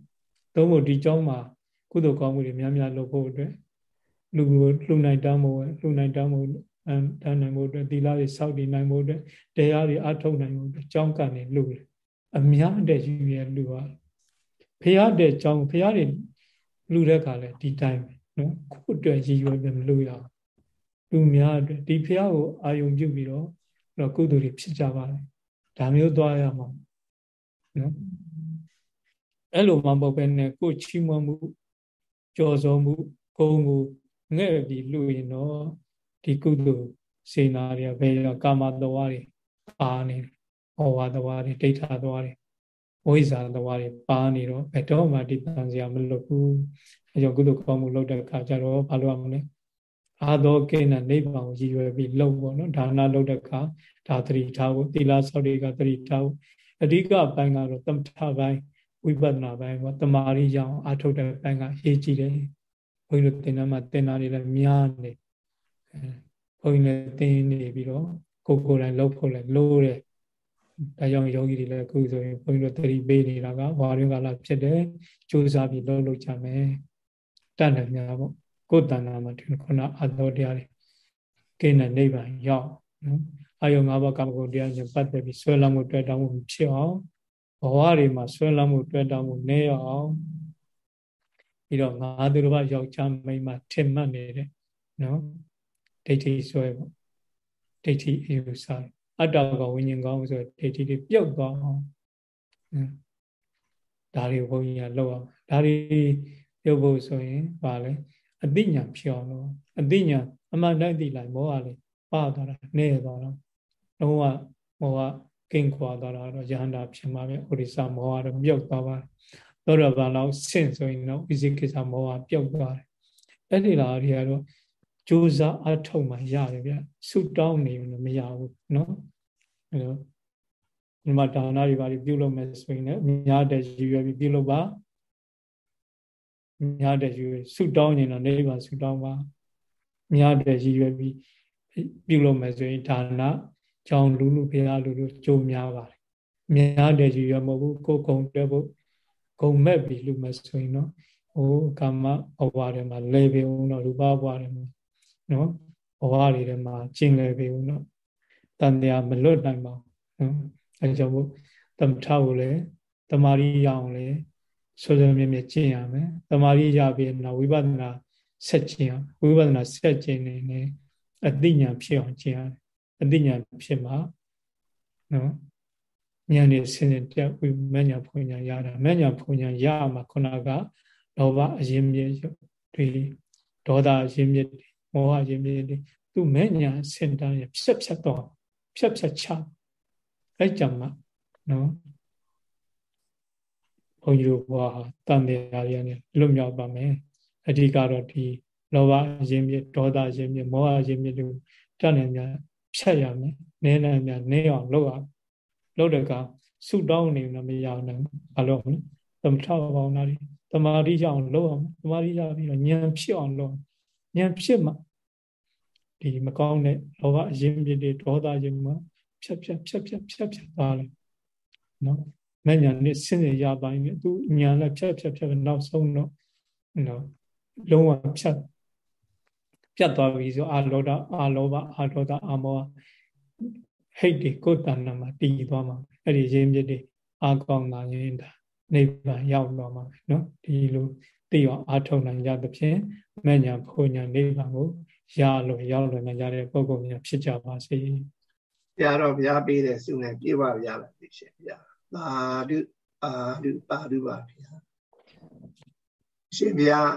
သုံးဖို့ဒီကျောင်းမှာ ကုသိုလ်ကောင်းမှုတွေများများလုပ်ဖို့အတွက်လူလူနိုင်တောင်းဖို့လူနိုင်တောင်းဖို့တန်းနိုင်ဖို့အတွက်သီလတွေစောင့်တည်နိုင်ဖို့အတွက်တရားတွေအထုတ်နိုင်ဖို့အတွက်ကျောင်းကနေလူတယ်အများတဲ့ရည်ရွယ်လူပါဖះတဲ့ကျောင်းဖះတွေလူတဲ့ခါလဲဒီတိုင်းပဲနော်ခုအတွက်ရည်ရွယ်ပြီးမလူရအောင်လူများအတွက်ဒီဖះကိုအာယုံပြုပြီးတော့တော့ကုသိုလ်တွေဖြစ်ကြပါလေဒါမျိုးသွားရမှာနော်အဲ့လိုမှမဟုတ်ပဲနဲ့ကိုချီးမွမ်းမှု ကြော်စုံမှုဂုံကိုငဲ့ပြီးလူရင်တော့ဒီကုသိုလ်စေနာတွေဘယ်ရောကာမတဝါတွေပါနေတယ်ဩဝါဒဝါတွေဒိဋ္ဌာသဝါတွေဝိဇ္ဇာသဝါတွေပါနေတော့ဘယ်တော့မှဒီတန်စရာမလွတ်ဘူးအဲကြောင့်ကုသိုလ်ကောင်းမှုလုပ်တဲ့အခါကျတော့ဘာလို့ရမလဲအာသောကိဏနိဗ္ဗာန်ကိုရည်ရွယ်ပြီးလုပ်ပေါ့နော်ဒါနလုပ်တဲ့အခါဒါသတိထားဖို့သီလဆောက်တွေကသတိထားဖို့အဓိကပိုင်းကတော့သမထပိုင်း ဝိပဿနာပိုင်းကတမာရီရအောင်အထုတ်တဲ့ပိုင်းကအရေးကြီးတယ်။ဘုန်းကြီးတို့သင်တန်းမှာသင်တာတွေလည်းများနေ။ဘုန်းကြီးလည်းသင်နေပြီးတော့ကိုယ်ကိုယ်တိုင်လှုပ်ဖို့လည်းလိုတယ်။ဒါကြောင့်ယောဂီတွေလည်းအခုဆိုရင်ဘုန်းကြီးတို့သတိပေးနေတာကဝါရင်းကာလဖြစ်တယ်။ကြိုးစားပြီးလှုပ်လှုပ်ကြမယ်။တတ်တယ်များပေါ့။ကိုယ်တဏ္ဍာမှာဒီခုနအသောတရားတွေကင်းတဲ့နိဗ္ဗာန်ရောက်နော်။အာယုံ၅ပါးကာမဂုဏ်တရားနဲ့ပတ်သက်ပြီးဆွဲလမ်းမှုတွေ့တောင်းမှုဖြစ်အောင် ဘဝတွေမှာဆွဲလမ်းမှုတွေ့တောင်းမှုနည်းအောင်ပြီးတော့ငါသူတစ်ပါးယောက်ျားမိန်းမထင်မှတ်နေတဲ့နော်ဒိဋ္ဌိဆွဲပေါ့ဒိဋ္ဌိအေဥစားအတ္တကဝိညာဉ်ကောင်းဆိုဒိဋ္ဌိတွေပြုတ်သွားအောင်ဒါတွေဘုန်းကြီးကလောက်အောင်ဒါတွေပြုတ်ဖို့ဆိုရင်ပါလေအသိဉာဏ်ဖြစ်အောင်လို့အသိဉာဏ်အမှန်တိုင်းသိလိုက်မောဟလေးပါသွားတာနေသွားတော့လုံးဝမောဟ ကင်းခွာသွားတာတော့ယဟန္တာဖြစ်မှာပဲဩရိစမောဟတော့ပြုတ်သွားပါသောရဘာလောက်ဆင့်ဆိုရင်တော့ဝိဇိကိစ္စမောဟပြုတ်သွားတယ်အဲ့ဒီလားတွေကတော့ကြိုးစားအထောက်မှရတယ်ဗျဆုတောင်းနေလို့မရဘူးเนาะအဲ့တော့ဒီမှာဒါနတွေပါပြုလုပ်မယ်ဆိုရင်လည်းအများတဲ့ရည်ရွယ်ပြီးပြုလုပ်ပါများတဲ့ရည်ရွယ်ဆုတောင်းရင်တော့နိဗ္ဗာန်ဆုတောင်းပါများတဲ့ရည်ရွယ်ပြီးပြုလုပ်မယ်ဆိုရင်ဒါန ကြောင်းလူလူဖရာလူလူကြိုးများပါတယ်များတဲ့ရည်ရွယ်မဟုတ်ဘူးကိုယ်ကုံတက်ဖို့ဂုံမဲ့ပြီးလူမယ်ဆိုရင်တော့ဟိုကာမဘဝတွေမှာလေပေဦးတော့ရူပဘဝတွေမှာနော်ဘဝတွေထဲမှာကျင်လေပေဦးနော်တန်တရားမလွတ်နိုင်ပါဘူးနော်အဲကြောင့်မို့သမထကိုလည်းတမာရီရအောင်လေဆိုဆိုမြဲမြဲကျင့်ရမယ်တမာရီရပြီးတော့ဝိပဿနာဆက်ကျင့်ရဝိပဿနာဆက်ကျင့်နေနေအသိဉာဏ်ဖြစ်အောင်ကျင့်ရတယ် အသိဉာဏ်ဖြစ်မှာနော်ဉာဏ်နဲ့ဆင်းရဲတက်ဝိမဉ္ဇဏ်ဖွဉ္ဇဏ်ရတာမဉ္ဇဏ်ဖွဉ္ဇဏ်ရမှာခုနကလောဘအရင်မြစ်တွေဒေါသအရင်မြစ်တွေမောဟအရင်မြစ်တွေသူမဉ္ဇဏ်စင်တန်းရဖြတ်ဖြတ်တော့ဖြတ်ဖြတ်ချအဲ့ကြမှာနော်ဘုန်းကြီးတို့ဘွားတန်တရားတွေနဲ့လွတ်မြောက်ပါမယ်အဓိကတော့ဒီလောဘအရင်မြစ်ဒေါသအရင်မြစ်မောဟအရင်မြစ်တို့တတ်နိုင်များ ဖြတ်ရမယ်နည်းနည်းများနည်းအောင်လုပ်ရလောက်တဲ့ကဆုတောင်းနေလို့မရနိုင်ဘူးဘာလို့လဲသမထဘာဝနာတွေတမာတိရအောင်လုပ်အောင်တမာတိရပြီးတော့ဉာဏ်ဖြစ်အောင်လုပ်ဉာဏ်ဖြစ်မှဒီမကောင်းတဲ့လောဘအရင်ပြစ်တွေဒေါသရင်မှဖြတ်ဖြတ်ဖြတ်ဖြတ်ဖြတ်ဖြတ်သွားတယ်နော်မဲ့ညာနဲ့ဆင်းရဲရပိုင်းနဲ့သူညာလည်းဖြတ်ဖြတ်ဖြတ်နောက်ဆုံးတော့နော်လုံးဝဖြတ် ပြတ်သွားပြီဆိုအာလောဒအာလောဘအာဒေါသအာမောဟိတ်တွေကိုယ်တဏ္ဍမှာတည်သွားမှာအဲ့ဒီရင်းမြစ်တွေအာကောင်းတာရင်ဒါနိဗ္ဗာန်ရောက်တော့မှာနော်ဒီလိုသိအောင်အာထုံနိုင်ကြသဖြင့်မညာဖုန်ညာနိဗ္ဗာန်ကိုရလို့ရောက်လွယ်နိုင်ကြတဲ့ပုဂ္ဂိုလ်များဖြစ်ကြပါစေဘုရားတော်ဘုရားပေးတဲ့ဆုနဲ့ပြေပါရပါလိမ့်ရှင်ဘုရားသာဓုအာဓုပါဓုပါဘုရားရှင်ဘုရား